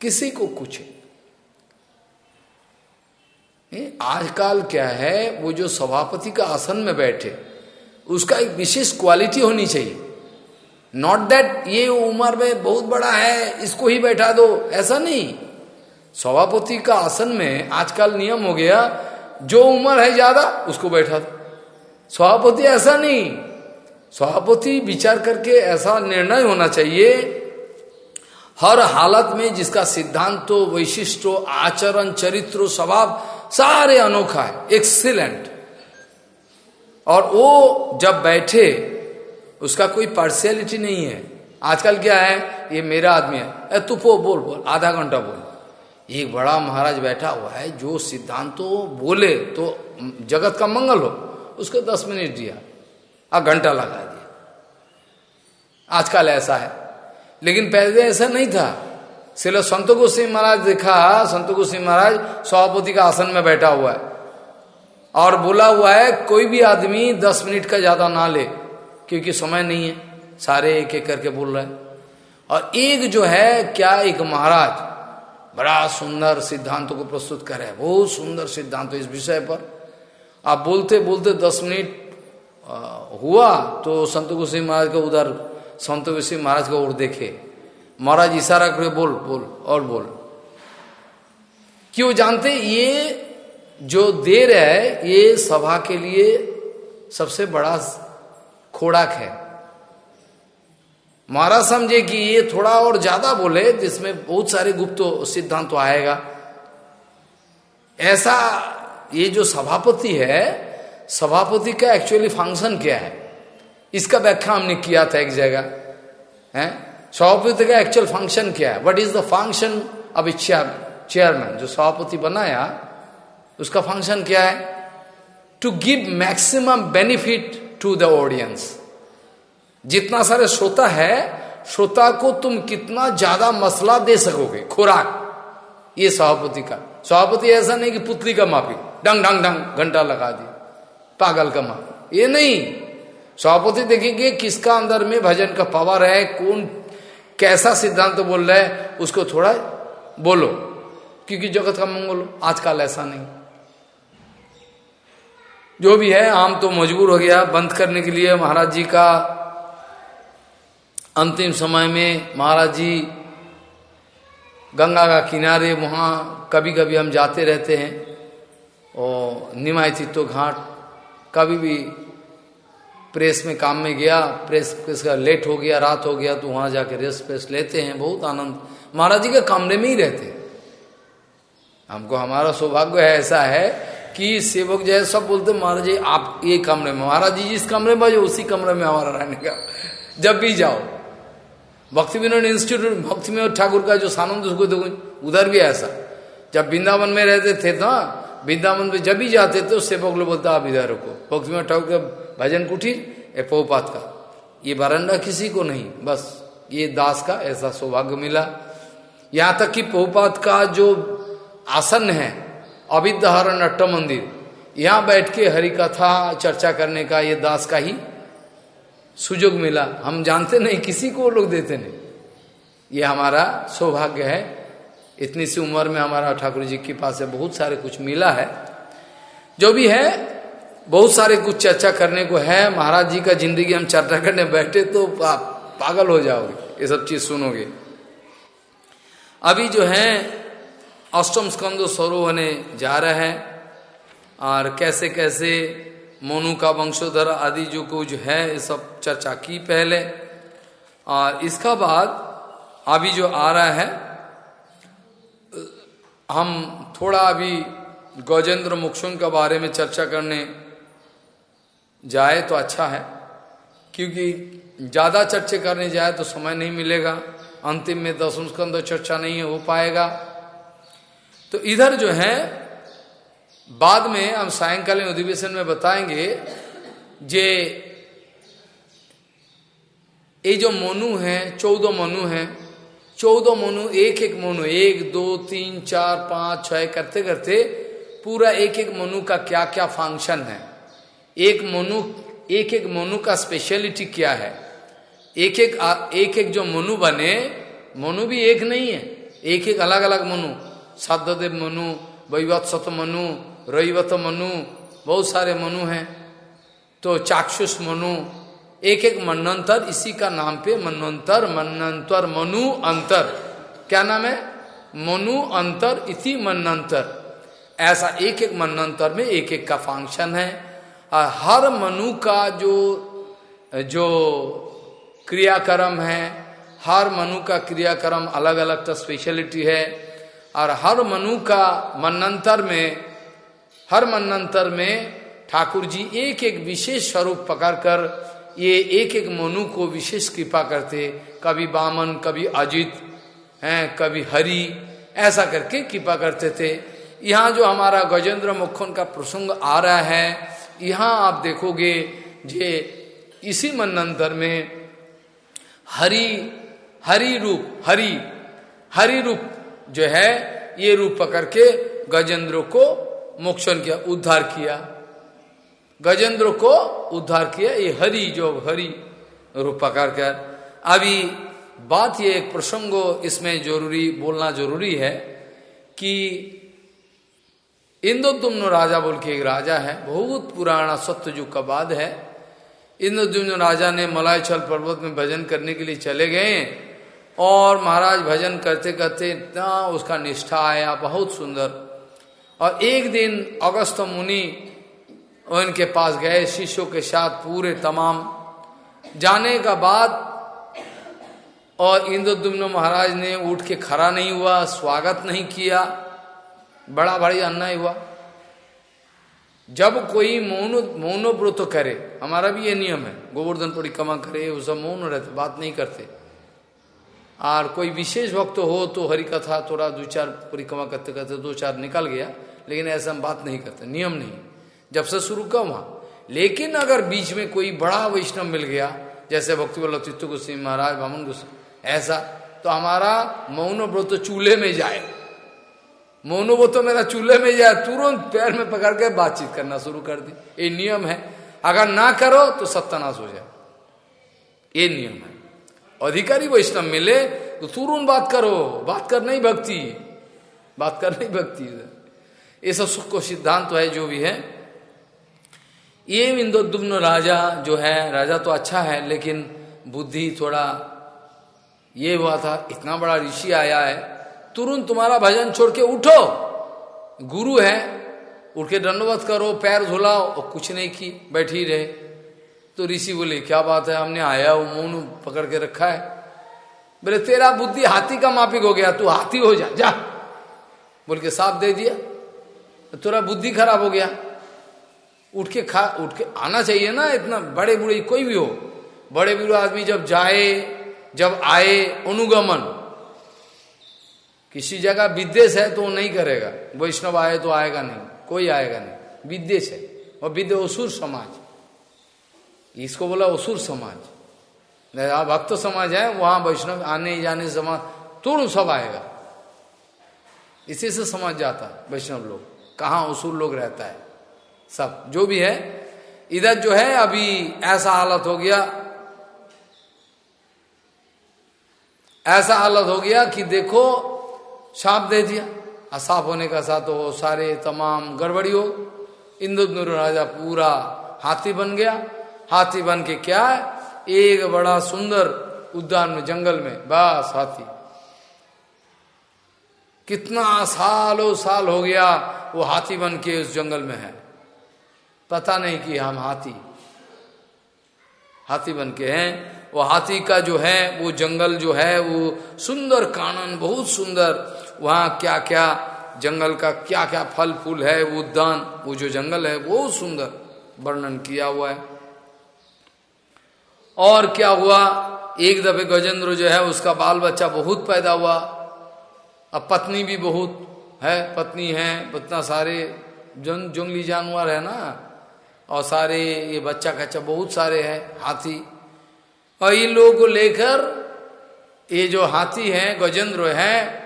किसी को कुछ आजकल क्या है, वो जो सभापति का आसन में बैठे, उसका एक विशेष क्वालिटी होनी चाहिए। नॉट दैट ये उम्र में बहुत बड़ा है, इसको ही बैठा दो, ऐसा नहीं। सभापति का आसन में आजकल नियम हो गया, जो उम्र है ज़्यादा, उसको बैठा दो। सभापति ऐसा नहीं। सभापति विचार करके ऐसा निर्णय होना चाहिए, हर हालत में जिसका सिद्धांत वैशिष्ट आचरण, चरित्र, स्वभाव, सारे अनोखा है। एक्सीलेंट और वो जब बैठे, उसका कोई पार्शियलिटी नहीं है। आजकल क्या है? ये मेरा आदमी है। तू पो, बोल बोल। आधा घंटा बोल। एक बड़ा महाराज बैठा हुआ है, जो सिद्धांत बोले तो जगत का मंगल हो, उसको दस मिनट दिया आ घंटा लगा दिया। आजकल ऐसा है। लेकिन पहले ऐसा नहीं था। सिर्फ़ संत गोस्वी महाराज देखा, संत गोस्वी महाराज सभापति का आसन में बैठा हुआ है और बोला हुआ है, कोई भी आदमी दस मिनट का ज़्यादा ना ले, क्योंकि समय नहीं है, सारे एक एक करके बोल रहे हैं। और एक जो है, क्या एक महाराज बड़ा सुंदर सिद्धांतों को प्रस्तुत करे बहुत सुंदर सिद्धांत इस विषय पर। आप बोलते बोलते दस मिनट हुआ तो संत गोस्वी महाराज का उधर, संत गोस्वी महाराज का ओर देखे। महाराज इशारा करे बोल बोल, और बोल। क्यों जानते ये जो देर है, ये सभा के लिए सबसे बड़ा खोड़ाक है। महाराज समझे कि ये थोड़ा और ज़्यादा बोले, जिसमें बहुत सारे गुप्त सिद्धांत तो आएगा। ऐसा ये जो सभापति है, सभापति का एक्चुअली फ़ंक्शन क्या है? इसका व्याख्या हमने किया था एक जगह, है? सभापति का एक्चुअल फ़ंक्शन क्या है? What is the function of a chairman जो सभापति बनाया, उसका फ़ंक्शन क्या है? To give maximum benefit to the audience जितना सारे श्रोता है, श्रोता को तुम कितना ज़्यादा मसला दे सकोगे? खुराक। ये सभापति का। सभापति ऐसा नहीं कि पुतली का माफ़ी। डंग डंग डंग, घंटा लगा दिया। पागल का माफ़ी। ये नहीं। सभापति देखेंगे किसका अंदर में भजन का पावर है, कौन कैसा सिद्धांत तो बोल रहा है, उसको थोड़ा बोलो। क्योंकि जगत का मंगल आजकल ऐसा नहीं। जो भी है, आम तो मजबूर हो गया। बंद करने के लिए महाराज जी का अंतिम समय में महाराज जी गंगा का किनारे वहाँ कभी कभी हम जाते रहते हैं और निमाई चित्तो घाट कभी भी प्रेस में काम में गया, प्रेस प्रेस का लेट हो गया, रात हो गया तो वहाँ जाके रेस्ट प्रेस लेते हैं, बहुत आनंद। महाराज जी के कमरे में ही रहते हैं। हमको हमारा सौभाग्य है, ऐसा है कि सेवक जो है, सब बोलते, महाराज जी आप ये कमरे में, महाराज जी जिस कमरे में उसी कमरे में हमारा रहने का, जब भी जाओ। भक्ति विनोद इंस्टीट्यूट भक्ति विनोद ठाकुर का जो सानंद उसको देखो, उधर भी ऐसा। जब वृंदावन में रहते थे ना वृंदावन में जब भी जाते थे सेवक लोग बोलते, आप इधर रुको। भक्ति विनोद ठाकुर का भजन कुटीर, ए, पोपात का। ये बारंडा किसी को नहीं, बस ये दास का ऐसा सौभाग्य मिला। यहाँ तक कि पोपात का जो आसन है, अविद्यहर नट्ट मंदिर यहाँ बैठ के हरि कथा चर्चा करने का ये दास का ही सुजोग मिला। हम जानते नहीं, किसी को लोग देते नहीं। ये हमारा सौभाग्य है। इतनी सी उम्र में हमारा ठाकुर जी के पास है बहुत सारे कुछ मिला है। जो भी है, बहुत सारे कुछ चर्चा करने को है। महाराज जी का ज़िंदगी हम चर्चा करने बैठे तो पागल हो जाओगे। ये सब चीज़ सुनोगे। अभी जो है, अष्टम स्कंद स्वरूप होने जा रहे हैं। और कैसे कैसे मोनू का वंशोधर आदि जो कुछ है, ये सब चर्चा की पहले। और इसका बाद अभी जो आ रहा है, हम थोड़ा अभी गौजेंद्र मुक्षुन के बारे में चर्चा करने जाए तो अच्छा है, क्योंकि ज़्यादा चर्चा करने जाए तो समय नहीं मिलेगा। अंतिम में दसम स्कंद चर्चा नहीं हो पाएगा। तो इधर जो है बाद में हम सायंकालीन अधिवेशन में बताएँगे जे ये जो मनु है चौदह मनु है चौदह मनु एक एक मनु एक दो तीन चार पाँच छह करते करते पूरा एक एक मनु का क्या क्या फ़ंक्शन है। एक मनु एक एक मनु का स्पेशलिटी क्या है? एक एक आ, एक एक जो मनु बने मनु भी एक नहीं है। एक एक अलग अलग मनु साधदेव मनु वैवत्सत मनु रईवत मनु, बहुत सारे मनु हैं। तो चाक्षुष मनु एक एक मनंतर इसी का नाम पे मनंतर मनंतर मनु, अंतर। क्या नाम है? मनु, अंतर इति मनंतर ऐसा एक एक मनंतर में एक एक का फ़ंक्शन है। और हर मनु का जो जो क्रियाक्रम है, हर मनु का क्रियाक्रम अलग अलग तो स्पेशलिटी है। और हर मनु का मनंतर में हर मनंतर में ठाकुर जी एक एक विशेष स्वरूप पकड़कर, ये एक एक मनु को विशेष कृपा करते, कभी बामन, कभी अजित, हैं, कभी हरि, ऐसा करके कृपा करते थे। यहाँ जो हमारा गजेंद्र मुखन का प्रसंग आ रहा है, यहाँ आप देखोगे जे इसी मनंतर में हरि हरि रूप, हरि हरि रूप जो है, ये रूप पकड़ के गजेंद्र को मोक्षण किया, उद्धार किया। गजेंद्र को उद्धार किया, ये हरि जो हरि रूप कर अभी बात ये एक प्रसंग इसमें ज़रूरी, बोलना ज़रूरी है कि इंद्रदुम्न राजा बोल के एक राजा है, बहुत पुराना सत्य युग का बाद है। इंद्रदुम्न राजा ने मलायचल पर्वत में भजन करने के लिए चले गए और महाराज भजन करते करते इतना उसका निष्ठा आया, बहुत सुंदर। और एक दिन अगस्त मुनि उनके पास गए, शिष्यों के साथ पूरे तमाम। जाने का बाद और इंद्रदुम्न महाराज ने उठ के खड़ा नहीं हुआ, स्वागत नहीं किया। बड़ा भारी अन्याय हुआ। जब कोई मौन, मौनव्रत करे, हमारा भी ये नियम है, गोवर्धन परिक्रमा करे, वो सब मौन रहते, बात नहीं करते। और कोई विशेष वक्त हो तो हरि कथा थोड़ा दो चार परिक्रमा करते करते दो चार निकल गया। लेकिन ऐसा हम बात नहीं करते, नियम नहीं। जब से शुरू कम वहाँ लेकिन अगर बीच में कोई बड़ा वैष्णव मिल गया, जैसे भक्ति वल्लभ गोस्वी महाराज, बामन गोस्वी ऐसा तो हमारा मौन व्रत चूल्हे में जाए। मोनो वो तो मेरा चूल्हे में जाए, तुरंत पैर में पकड़ के बातचीत करना शुरू कर दी। ये नियम है। अगर ना करो तो सत्यानाश हो जाए। ये नियम है। अधिकारी वैष्णव मिले तो तुरंत बात करो। बात करना ही भक्ति। बात करना ही भक्ति ये सब सुख को सिद्धांत तो है, जो भी है। ये इंदोदुम्न राजा जो है, राजा तो अच्छा है, लेकिन बुद्धि थोड़ा ये हुआ था, इतना बड़ा ऋषि आया है, तुरंत तुम्हारा भजन छोड़ के उठो। गुरु है उठ के दंडवत करो, पैर धुलाओ और कुछ नहीं की, बैठी रहे। तो ऋषि बोले, क्या बात है, हमने आया वो मुँह पकड़ के रखा है। बोले, तेरा बुद्धि हाथी का मापिक हो गया, तू हाथी हो जा जा। बोल के साफ़ दे दिया। तेरा बुद्धि खराब हो गया। उठ के खा, उठ के आना चाहिए ना इतना बड़े बूढ़े कोई भी हो। बड़े बूढ़े आदमी जब जाए, जब आए, अनुगमन। किसी जगह विदेश है तो वो नहीं करेगा। वैष्णव आए तो आएगा नहीं, कोई आएगा नहीं। विदेश है, और विद्य असुर समाज। इसको बोला असुर समाज। भक्त समाज है, वहाँ वैष्णव आने जाने समाज तुरंत सब आएगा। इसी से समझ जाता, वैष्णव लोग। कहाँ असुर लोग रहता है? सब, जो भी है, इधर जो है, अभी ऐसा हालत हो गया। ऐसा हालत हो गया कि देखो साफ़ दे दिया। और साफ़ होने का साथ तो सारे तमाम गड़बड़ी हो इंद्र राजा पूरा हाथी बन गया। हाथी बन के क्या है? एक बड़ा सुंदर उद्यान में, जंगल में, बस हाथी। कितना सालों साल हो गया वो हाथी बन के उस जंगल में है। पता नहीं कि हम हाथी हाथी बन के हैं। वो हाथी का जो है, वो जंगल जो है, वो सुंदर कानन, बहुत सुंदर। वहाँ क्या क्या जंगल का क्या क्या फल फूल है, वो उद्यान वो जो जंगल है बहुत सुंदर वर्णन किया हुआ है। और क्या हुआ? एक दफे गजेंद्र जो है, उसका बाल बच्चा बहुत पैदा हुआ। अब पत्नी भी बहुत। है, पत्नी है, इतना सारे जंग जंगली जानवर है ना? और सारे ये बच्चा कच्चा बहुत सारे हैं, हाथी। और इन लोगों को लेकर ये जो हाथी है, गजेंद्र है,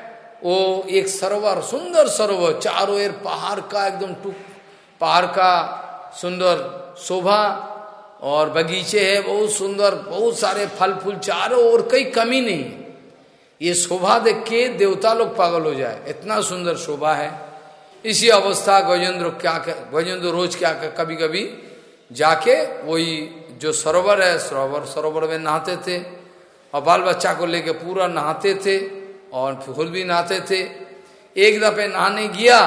वो एक सरोवर, सुंदर सरोवर, चारों एर पहाड़ का एकदम टूक, पहाड़ का सुंदर शोभा और बगीचे है, बहुत सुंदर, बहुत सारे फल फूल चारों ओर कई कमी नहीं ये शोभा देख के देवता लोग पागल हो जाए। इतना सुंदर शोभा है। इसी अवस्था गजेंद्र क्या गजेंद्र रोज क्या कर कभी कभी जाके वही जो सरोवर है, सरोवर सरोवर में नहाते थे और बाल बच्चा को लेके पूरा नहाते थे और खुद भी नहाते थे। एक दफे नहाने गया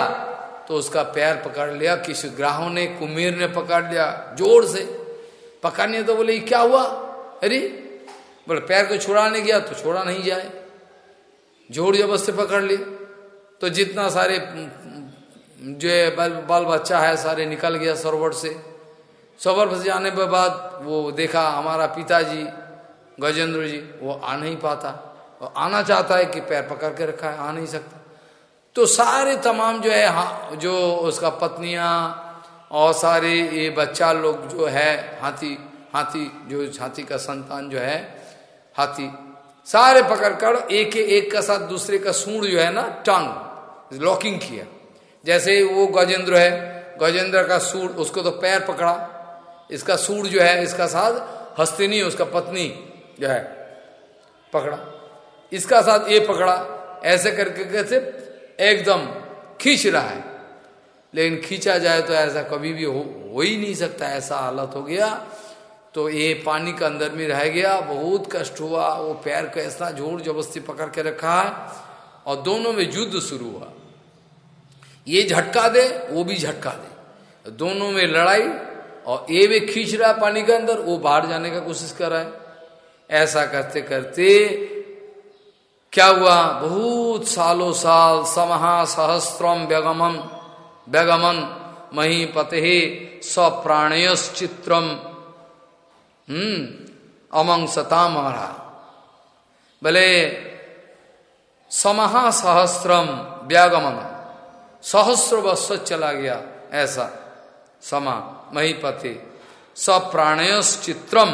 तो उसका पैर पकड़ लिया, किसी ग्राहों ने कुमीर ने पकड़ लिया, ज़ोर से। पकड़ने तो बोले क्या हुआ? अरे, बोले, पैर को छुड़ाने गया तो छोड़ा नहीं जाए। ज़ोर से पकड़ लिए तो जितना सारे जो बाल, बाल बच्चा है सारे निकल गया सरोवर से। सरोवर से जाने के बाद वो देखा हमारा पिताजी गजेंद्र जी वो आ नहीं पाता। वो आना चाहता है कि पैर पकड़ के रखा है आ नहीं सकता। तो सारे तमाम जो है हाँ जो उसका पत्नियाँ और सारे ये बच्चा लोग जो है हाथी हाथी जो हाथी का संतान जो है हाथी सारे पकड़कर एक एक का साथ दूसरे का सूढ़ जो है ना, टंग, लॉकिंग किया। जैसे वो गजेंद्र है, गजेंद्र का सूर उसको तो पैर पकड़ा। इसका सूर जो है, इसका साथ हस्तिनी, उसका पत्नी जो है, पकड़ा। इसका साथ ये पकड़ा। ऐसे करके कैसे एकदम खींच रहा है। लेकिन खींचा जाए तो ऐसा कभी भी हो हो ही नहीं सकता, ऐसा हालत हो गया। तो ये पानी के अंदर में रह गया, बहुत कष्ट हुआ, वो पैर को ऐसा ज़ोर जबरस्ती पकड़ के रखा है और दोनों में युद्ध शुरू हुआ। ये झटका दे, वो भी झटका दे। दोनों में लड़ाई और ये भी खींच रहा है पानी के अंदर, वो बाहर जाने का कोशिश कर रहा है। ऐसा करते करते क्या हुआ? बहुत सालों साल समहा सहस्त्रम व्यगमन व्यगमन मही पते सप्राणयस चित्रम हम्म अमंग सता मारा बोले समहा सहस्त्रम व्यागमन सहस्र वर्ष चला गया ऐसा समा महीपति सप्राणयस चित्रम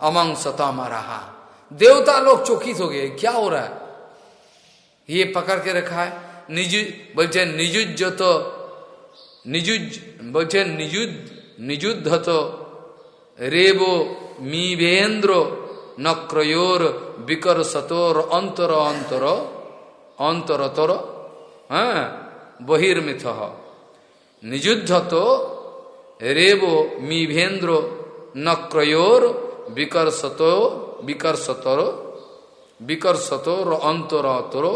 अमंग सता मारा देवता लोग चौकित हो गए, क्या हो रहा है? ये पकड़ के रखा है, निजु, बोलते निजुज तो निजुज बोलते निजुद निजुद्ध तो रेबो मीभेन्द्रो नक्रयोर विकर सतोर अंतर अंतर अंतरतर हाँ? बहिर्मिथ। निजुद्ध तो रेबो मीभेन्द्रो नक्रयोर विकर सतो विकर सतरो विकर सतोर अंतरतरो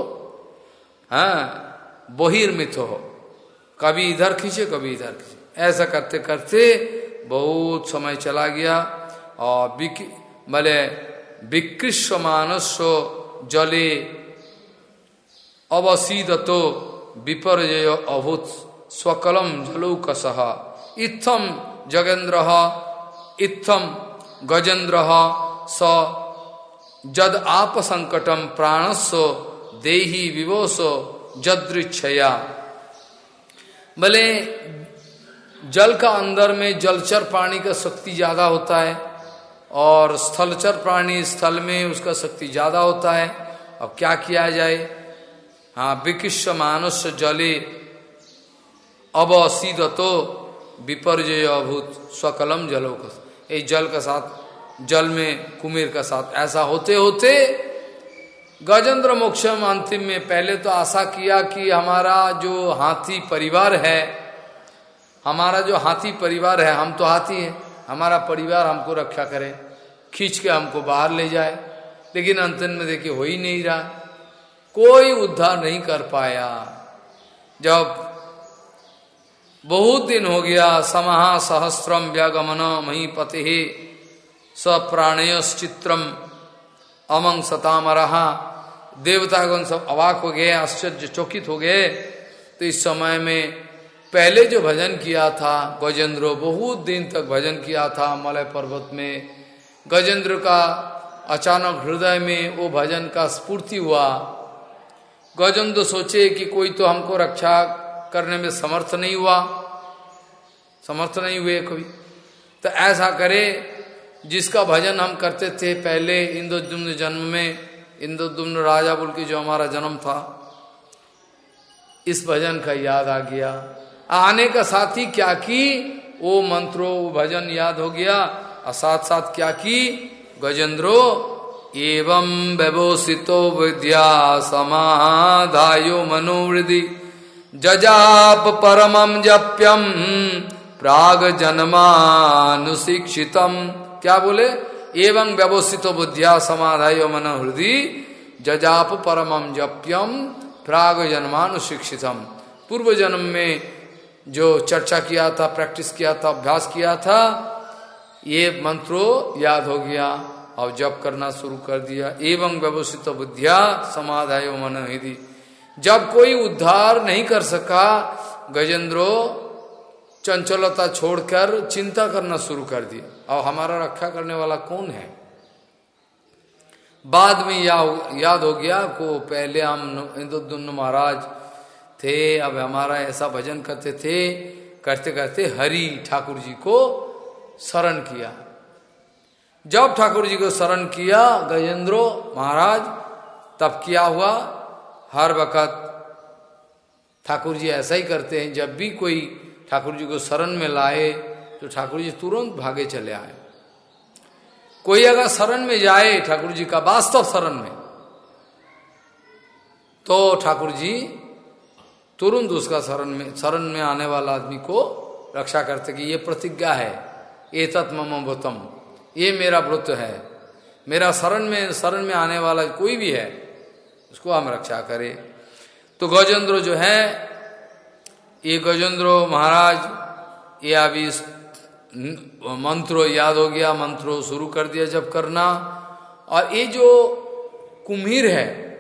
हाँ? बहिर्मिथ। हो कभी इधर खींचे कभी इधर खींचे। ऐसा करते करते बहुत समय चला गया और बोले विकृष्य मानस्व जले अवसीदतो विपर्जय अभूत, स्वकलम जलौकस। इत्थम जगेन्द्र इत्थम गजेन्द्र, स जद आप संकटम प्राणस्व देही विवोसो जदृक्षया भले जल का अंदर में जलचर प्राणी का शक्ति ज़्यादा होता है और स्थलचर प्राणी स्थल में उसका शक्ति ज़्यादा होता है। अब क्या किया जाए? हाँ विकिष्य मानुष्य जले। अवसीद तो विपर्जय अभूत, स्वकलम जलो का। जल का साथ, जल में कुमेर का साथ। ऐसा होते होते गजेंद्र मोक्षम अंतिम में पहले तो आशा किया कि हमारा जो हाथी परिवार है हमारा जो हाथी परिवार है, हम तो हाथी हैं। हमारा परिवार हमको रक्षा करे, खींच के हमको बाहर ले जाए। लेकिन अंतिम में देखिए हो ही नहीं रहा। कोई उद्धार नहीं कर पाया। जब बहुत दिन हो गया समहा सहस्रम व्यागमन मही पति सप्राणयस चित्रम अमंग सताम रहा देवतागण सब अवाक हो गए आश्चर्य चौकित हो गए। तो इस समय में पहले जो भजन किया था गजेंद्र, बहुत दिन तक भजन किया था मलय पर्वत में। गजेंद्र का अचानक हृदय में वो भजन का स्फूर्ति हुआ। गजेंद्र सोचे कि कोई तो हमको रक्षा करने में समर्थ नहीं हुआ, समर्थ नहीं हुए कभी। तो ऐसा करे, जिसका भजन हम करते थे पहले इंद्रदुम्न जन्म में इंद्रदुम्न राजा बोल के जो हमारा जन्म था, इस भजन का याद आ गया। आने का साथ ही क्या की? वो मंत्रो, भजन याद हो गया। और साथ साथ क्या की? गजेंद्रो, एवं व्यवसितो विद्या समाधायो मनोवृद्धि। जजाप परमम जप्यम प्राग जन्मानुशिक्षितम। क्या बोले? एवं व्यवस्थित बुद्धिया समाधाय मन हृदय जजाप परमम जप्यम प्राग जन्मानुशिक्षितम। पूर्व जन्म में जो चर्चा किया था, प्रैक्टिस किया था, अभ्यास किया था, ये मंत्रो याद हो गया। और जब करना शुरू कर दिया। एवं व्यवस्थित बुद्धिया समाधाय मन हिदी जब कोई उद्धार नहीं कर सका, गजेंद्रो चंचलता छोड़कर चिंता करना शुरू कर दिया और हमारा रक्षा करने वाला कौन है? बाद में याद हो गया को पहले हम इंद्रदुन्न महाराज थे, अब हमारा ऐसा भजन करते थे, करते करते हरि ठाकुर जी को शरण किया। जब ठाकुर जी को शरण किया, गजेंद्रो महाराज, तब किया हुआ? हर वक्त ठाकुर जी ऐसा ही करते हैं, जब भी कोई ठाकुर जी को शरण में लाए तो ठाकुर जी तुरंत भागे चले आए। कोई अगर शरण में जाए, ठाकुर जी का वास्तव शरण में तो ठाकुर जी तुरंत उसका शरण में शरण में आने वाला आदमी को रक्षा करते कि ये प्रतिज्ञा है। ये तत्म व्रतम। ये मेरा व्रत है। मेरा शरण में शरण में आने वाला कोई भी है, उसको हम रक्षा करें। तो गजेंद्र जो है, ये गजेंद्र महाराज, ये अभी मंत्रो याद हो गया, मंत्रो शुरू कर दिया जब करना। और ये जो कुम्हीर है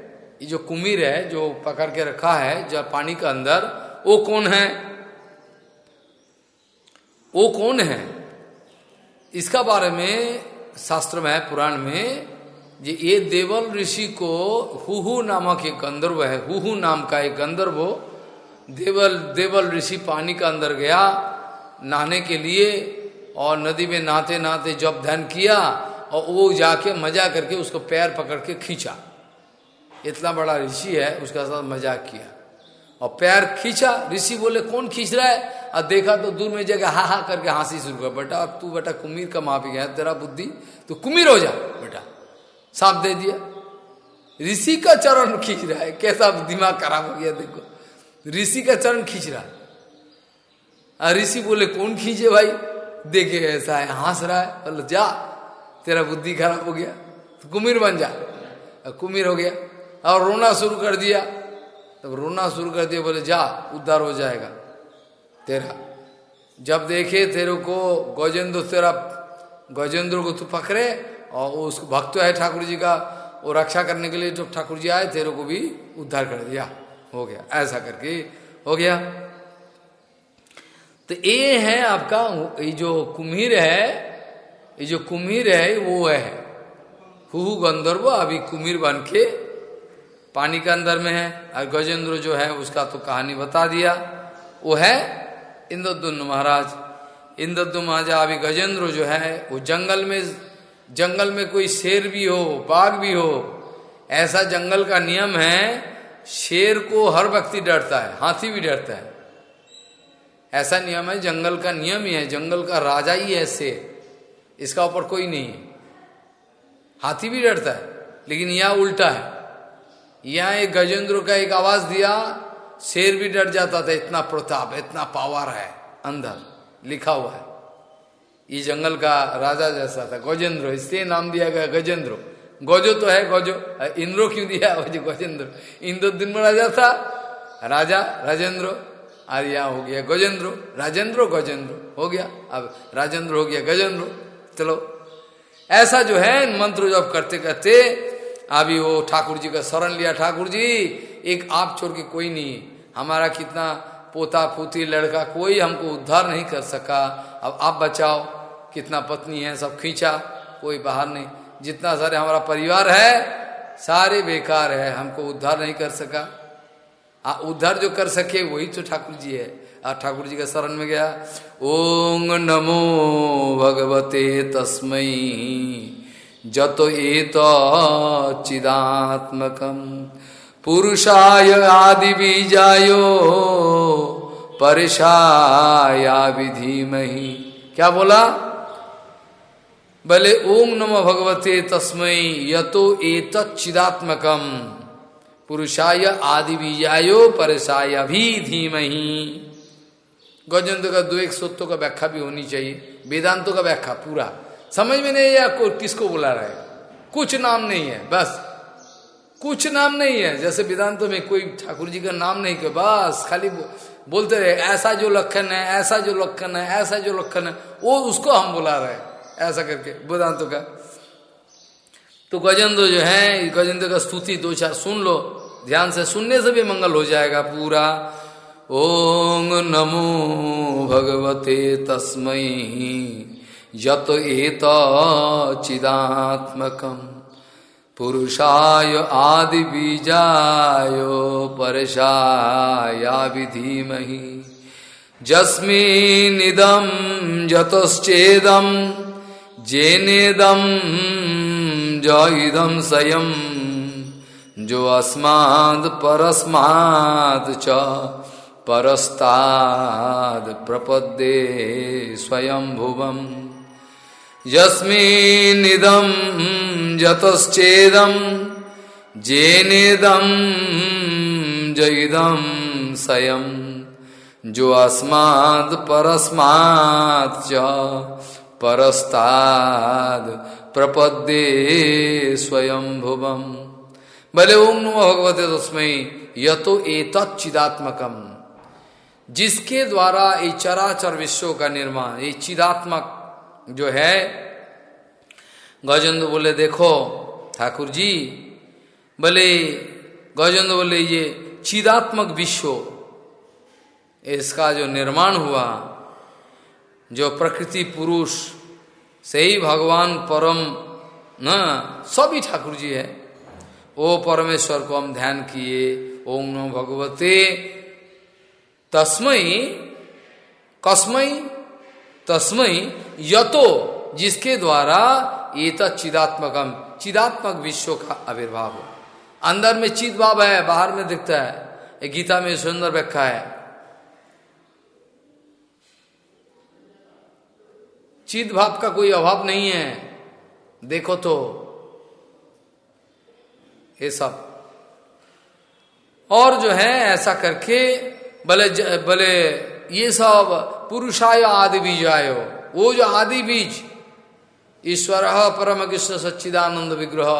ये जो कुम्हीर है, जो पकड़ के रखा है जब पानी के अंदर, वो कौन है? वो कौन है? इसका बारे में शास्त्र में है पुराण में जे ये देवल ऋषि को हुहू नामक एक गंधर्व है, हुहू नाम का एक गंधर्व, देवल देवल ऋषि पानी का अंदर गया, नहाने के लिए, और नदी में नहाते नहाते जब ध्यान किया, और वो जाके मज़ा करके उसको पैर पकड़ के खींचा। इतना बड़ा ऋषि है, उसका साथ मज़ाक किया। और पैर खींचा, ऋषि बोले, कौन खींच रहा है? और देखा तो दूर में जगह हा हा करके हँसी शुरू कर, बेटा, अब तू, बेटा, कुमीर का माफ़ी गया तेरा बुद्धि तो कुमीर हो जा, बेटा। सांप दे दिया। ऋषि का चरण खींच रहा है। कैसा दिमाग खराब हो गया, देखो। ऋषि का चरण खींच रहा है। ऋषि बोले, कौन खींचे भाई? देखे ऐसा है, हंस रहा है। बोले, जा, तेरा बुद्धि खराब हो गया तो कुमीर बन जा। कुमीर हो गया। और रोना शुरू कर दिया। तब रोना शुरू कर दिया, बोले, जा, उद्धार हो जाएगा तेरा। जब देखे तेरे को गजेंद्र, तेरा गजेंद्र को तू पकड़े और उस भक्त है ठाकुर जी का, वो रक्षा करने के लिए जब ठाकुर जी आए, तेरे को भी उद्धार कर दिया। हो गया, ऐसा करके हो गया। तो ये है आपका, ये जो कुम्हीर है, ये जो कुम्हीर है, वो है। हु गंधर्व अभी कुम्हीर बन के पानी के अंदर में है, और गजेंद्र जो है उसका तो कहानी बता दिया। वो है इंद्रदुन्न महाराज। इंद्रदुन्न महाराज, अभी गजेंद्र जो है, वो जंगल में जंगल में कोई शेर भी हो, बाघ भी हो, ऐसा जंगल का नियम है, शेर को हर व्यक्ति डरता है, हाथी भी डरता है। ऐसा नियम है, जंगल का नियम ही है, जंगल का राजा ही है शेर। इसका ऊपर कोई नहीं है। हाथी भी डरता है, लेकिन यह उल्टा है। यहाँ एक गजेंद्र का एक आवाज़ दिया, शेर भी डर जाता था, इतना प्रताप, इतना पावर है, अंदर, लिखा हुआ है। ये जंगल का राजा जैसा था, गजेंद्र, इसलिए नाम दिया गया गजेंद्र। गजो तो है, गजो, इंद्रो क्यों दिया गजेंद्र। इंद्र दिन में राजा था, राजा, राजेंद्र आर्या हो गया गजेंद्र, राजेंद्र, गजेंद्र, हो गया। अब राजेंद्र हो गया गजेंद्र, चलो। ऐसा जो है, मंत्र जब करते करते अभी वो ठाकुर जी का शरण लिया ठाकुर जी एक आप छोड़ के कोई नहीं हमारा कितना पोता पोती लड़का कोई हमको उद्धार नहीं कर सका। अब आप बचाओ, कितना पत्नी है सब खींचा, कोई बाहर नहीं। जितना सारे हमारा परिवार है, सारे बेकार है, हमको उद्धार नहीं कर सका। आ, उद्धार जो कर सके वही तो ठाकुर जी है। आ ठाकुर जी का शरण में गया। ओम नमो भगवते तस्मई जतो एत चिदात्मकम पुरुषाय आदि बीजायो परिशाया विधीमही। क्या बोला? बोले, ओम नमो भगवते तस्मय यतो एत चिदात्मकम पुरुषाय आदि बीजायो परिशाया भी धीमही गजेंद्र का दो एक सूत्रों का व्याख्या भी होनी चाहिए। वेदांतों का व्याख्या पूरा। समझ में नहीं या को, किसको बुला रहा है? कुछ नाम नहीं है बस। कुछ नाम नहीं है। जैसे वेदांतों में कोई ठाकुर जी का नाम नहीं के बस खाली बोलते रहे ऐसा जो लक्षण है ऐसा जो लक्षण है ऐसा जो लक्षण है वो उसको हम बुला रहे हैं। ऐसा करके वेदांतों का। तो गजेंद्र जो है गजेंद्र का स्तुति दो चार सुन लो। ध्यान से सुनने से भी मंगल हो जाएगा पूरा। ओम नमो भगवते तस्मै यत एत चिदात्मकम पुरुषाय आदि बीजाय परशाया विधीमहि जस्मिनिदम जतश्चेदम जेनेदम जदम स्वयं जो अस्माद परस्माद च परस्ताद प्रपद्ये स्वयं भुवम यस्मिनिदम जतश्चेदम जेनेदम जदम स्वयं जो अस्माद परस्माद च परस्ताद प्रपद्ये स्वयं भुवम भले ओम नमो भगवते तस्मय यतो एतच्चिदात्मकम जिसके द्वारा ये चराचर विश्व का निर्माण, ये चिदात्मक जो है। गजेंद्र बोले, देखो ठाकुर जी बोले गजेंद्र बोले, ये चिदात्मक विश्व इसका जो निर्माण हुआ, जो प्रकृति पुरुष से ही भगवान परम, न, सभी ठाकुर जी है। ओ परमेश्वर को हम ध्यान किए, ओम नमो भगवते तस्मय कस्मय तस्मय यतो, जिसके द्वारा ये चिदात्मकम चिदात्मक विश्व का आविर्भाव हो। अंदर में चित भाव है, बाहर में दिखता है। गीता में सुंदर व्याख्या है। चित भाव का कोई अभाव नहीं है। देखो तो। ये सब। और जो है, ऐसा करके भले भले ये सब पुरुषाय आदि बीज आयो वो जो आदि बीज, ईश्वर परम कृष्ण सच्चिदानंद विग्रह,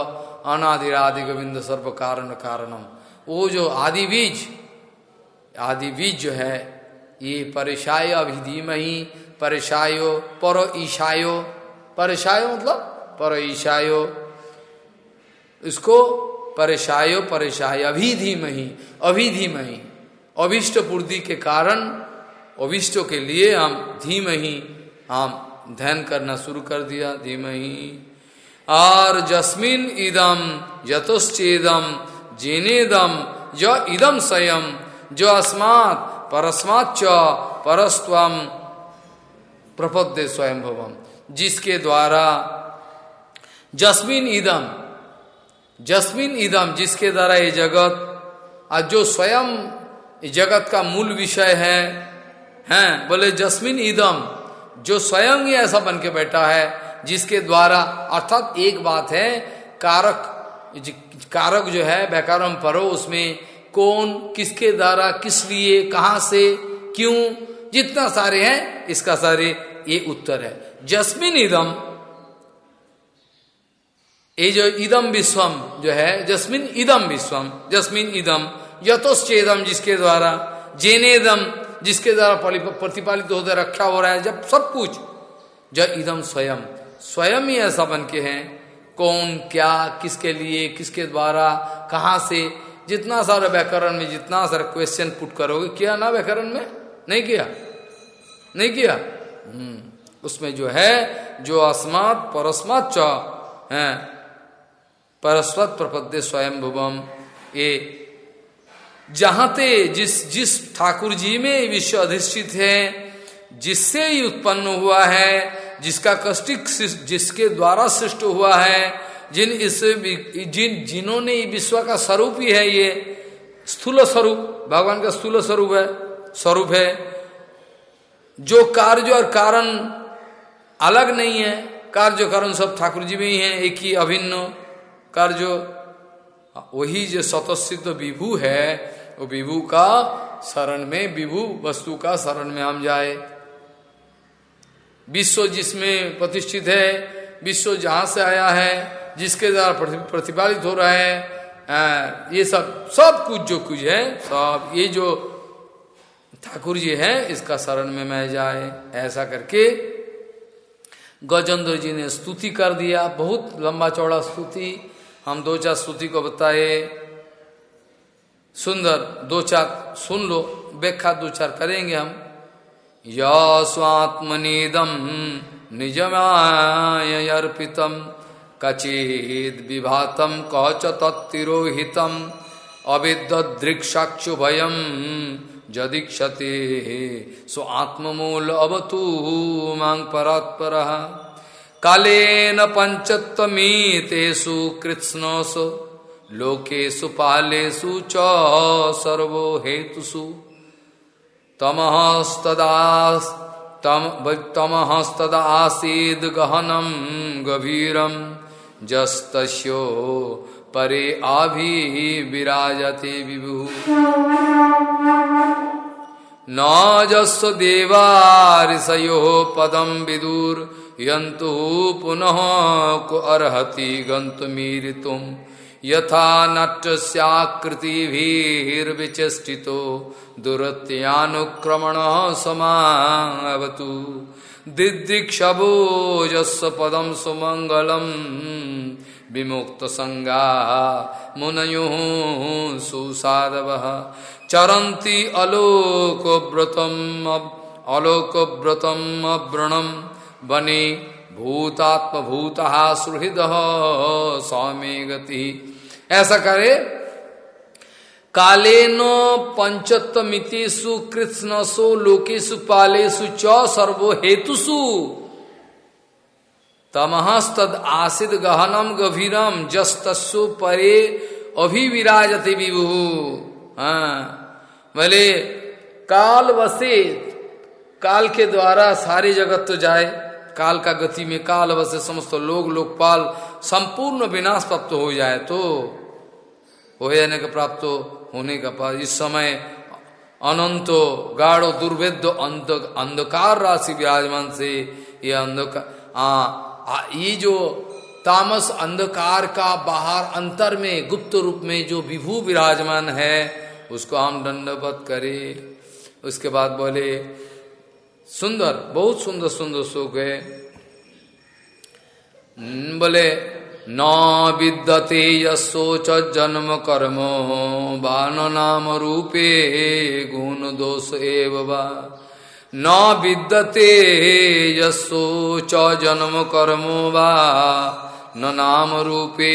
अनादिरादि गोविंद सर्व कारण कारणम। वो जो आदि बीज आदि बीज जो है, ये परिशाय अभिधीमही परिशायो पर ईशायो। परिशायो मतलब पर ईशायो। इसको परेशायो परेशाय अभिधीमही अभिधीमही, अभिष्ट पूर्ति के कारण अभिष्टों के लिए हम धीम ही हम ध्यान करना शुरू कर दिया, धीम ही। और जस्मिन इदम यतोश्चेदम, जेनेदम जो इदम स्वयं जो अस्मात् परस्मात् च प्रपद्य स्वयं भवम जिसके द्वारा जस्मिन इदम जस्मिन इदम जिसके द्वारा ये जगत, आज जो स्वयं जगत का मूल विषय है हैं। बोले, जस्मिन इदम, जो स्वयं ही ऐसा बन के बैठा है, जिसके द्वारा, अर्थात एक बात है, कारक कारक जो है व्याकरण परो, उसमें कौन, किसके द्वारा, किस लिए, कहाँ से, क्यों, जितना सारे हैं, इसका सारे, ये उत्तर है। जस्मिन इदम, ये जो इदम विश्वम जो है, जस्मिन इदम विश्वम, जस्मिन इदम यथोश्चेदम जिसके द्वारा, जेनेदम जिसके द्वारा प्रतिपालित होकर रक्षा हो रहा है जब सब कुछ जब इदम स्वयं। स्वयं ही ऐसा बन के हैं। कौन क्या किसके लिए किसके द्वारा कहाँ से जितना सारा व्याकरण में जितना सारा क्वेश्चन पुट करोगे किया ना व्याकरण में? नहीं किया। नहीं किया। हम्म, उसमें जो है जो अस्मात परस्मात च है। परस्वत प्रपद्य स्वयं भुवम ये जहाँ ते जिस जिस ठाकुर जी में विश्व अधिष्ठित है, जिससे ही उत्पन्न हुआ है, जिसका कष्टिक जिसके द्वारा सृष्ट हुआ है, जिन इस जिन जिन्होंने विश्व का स्वरूप ही है ये, स्थूल स्वरूप, भगवान का स्थूल स्वरूप है स्वरूप है, जो कार्य और कारण अलग नहीं है, कार्य कारण सब ठाकुर जी में ही है, एक ही अभिन्न कार्य, वही जो स्वतः विभू है वो विभू का शरण में, विभू वस्तु का शरण में हम जाए। विश्व जिसमें प्रतिष्ठित है, विश्व जहाँ से आया है, जिसके द्वारा प्रतिपालित हो रहा है ये सब सब कुछ जो कुछ है, सब ये जो ठाकुर जी है, इसका शरण में मैं जाए, ऐसा करके गजेंद्र जी ने स्तुति कर दिया, बहुत लंबा चौड़ा स्तुति, हम दो चार स्तुति को बताए सुंदर, दो चार सुन लो, व्याख्या दो चार करेंगे हम। या स्वात्मनिदम निजमायर्पितम कचिद विभातम कच तत्तिरोहितम अविदृक्षाक्षु भयम जदीक्षते। सो आत्ममूल अवतु मांग परात्पर कालेन पंचत्वमीतेषु कृत्स्नसु लोकेशु पालेषु च हेतुषु। तमहस्तदास तम तमहस्तद आसीद गहनम गभीरम जस्तस्यो परे आभि विराजते विभु। न जस्व देवारिषयो पदम विदुर। पुनः को अर्हति गंतमीरितुम यथा नट्यस्याकृतिभिर्विचेष्टितो दुरत्यानुक्रमण समावतु दिदृक्षभो यस्य पदम सुमंगलम विमुक्त संगा मुनयो सुसाधव। चरंती अलोक व्रतम व्रणम बने भूतात्म भूत सुहृद सौम्य गति। ऐसा करे। कालेनो पंचत्वमितिषु कृष्णसु लोकेशु पालेशु च सर्वो हेतुषु। तमहस्तद आसिद गहनम गभीरम जस्तस्सु परे अभिविराजते विभु। हाँ। भले काल वसे काल के द्वारा सारे जगत तो जाए, काल का गति में काल वसे समस्त लोग, लोकपाल संपूर्ण विनाश प्राप्त हो जाए तो हो जाने का प्राप्त होने का पास इस समय अनंत गाढ़ो दुर्वेद्य अंधकार राशि विराजमान से ये अंधकार ये जो तामस अंधकार का बाहर अंतर में, गुप्त रूप में जो विभू विराजमान है, उसको हम दंडवत करें। उसके बाद बोले, सुंदर, बहुत सुंदर सुंदर सुख है। बोले न विद्यते जन्म कर्म बान नाम रूपे गुण दोष एव न विद्यते यशोच जन्म कर्म वा, न नाम रूपे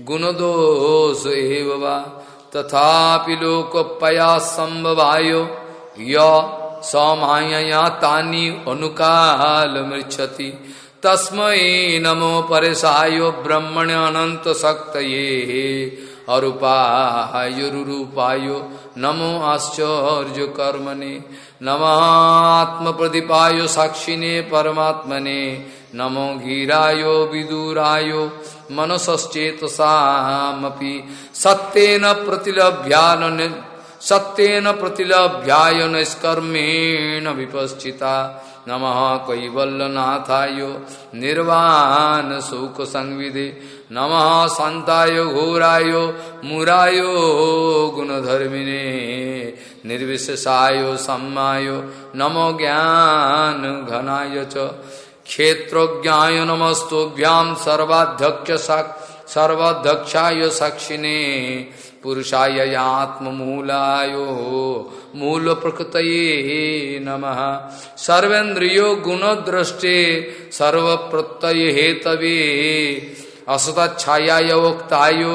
गुण दोष एव तथापि लोकपया संभवायो य समाया तानी अनुकाल मृक्षति तस्मय नमो परेशायो ब्रह्मण अनंत शक्त ये अरूपायुरूपायो नमो आश्चर्य कर्मणे नमात्म प्रदीपायो साक्षिने परमात्मने। नमो घीरायो विदुरायो मनसश्चेतसामपि। सत्येन प्रतिलभ्यान सत्येन प्रतिलभ्याय निष्कर्मेण विपश्चिता। नम कैवल्यनाथाय निर्वाण सुख संविदे नम शांताय घोराय मुराय गुणधर्मिने। निर्विशेषाय सम्माय नमो ज्ञान घनाय च। क्षेत्रज्ञाय नमस्तुभ्याम सर्वाध्यक्ष सर्वाध्यक्षाय साक्षिणे। पुरुषाय मूल प्रकृत नम। सर्वेन्द्रियो गुणद्रष्टे सर्व प्रत्यय हेतवे असतच्छायावक्तायो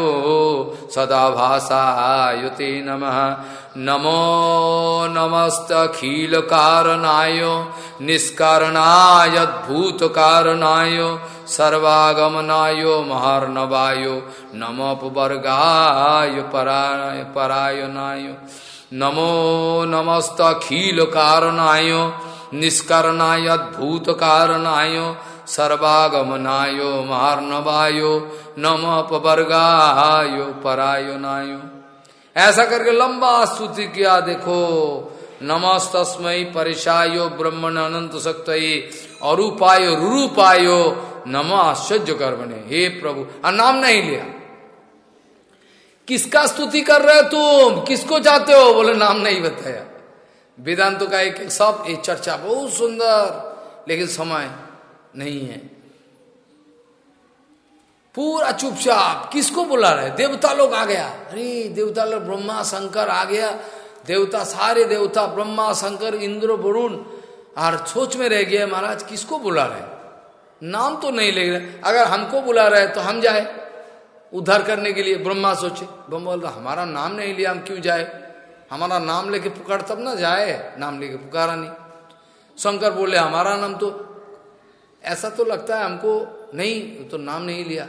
सदा भाषायुते नम। नमो नमस्तखिल कारणाय निष्कारणायद्भूत कारणाय सर्वागमनाय महार्णवाय, नमोपवर्गाय पराय, परायणाय। नमो नमस्तखिल कारणाय निष्कारणाय कारणाय सर्वागमनाय महार्णवाय नम अपवर्गाय परायणाय। ऐसा करके लंबा स्तुति किया, देखो नमस्तस्मय परिशायो, ब्रह्मण अनंत सक्त अरूपायो रूपायो नम आश्चर्य कर्मणे हे प्रभु और नाम नहीं लिया। किसका स्तुति कर रहे हो तुम? किसको चाहते हो? बोले, नाम नहीं बताया। वेदांत का एक सब, ये चर्चा बहुत सुंदर, लेकिन समय नहीं है। पूरा चुपचाप, किसको बुला रहे? देवता लोग आ गया। अरे, देवता लोग, ब्रह्मा, शंकर आ गया। देवता, सारे देवता, ब्रह्मा, शंकर, इंद्र, वरुण और सोच में रह गया महाराज, किसको बुला रहे? नाम तो नहीं ले रहे। अगर हमको बुला रहे तो हम जाए। उद्धार करने के लिए ब्रह्मा सोचे। ब्रह्मा बोल रहा हमारा नाम नहीं लिया, हम क्यों जाए? हमारा नाम लेके पुकार तब ना जाए। नाम लेके पुकारा नहीं। शंकर बोले, हमारा नाम तो ऐसा तो लगता है हमको नहीं तो नाम नहीं लिया।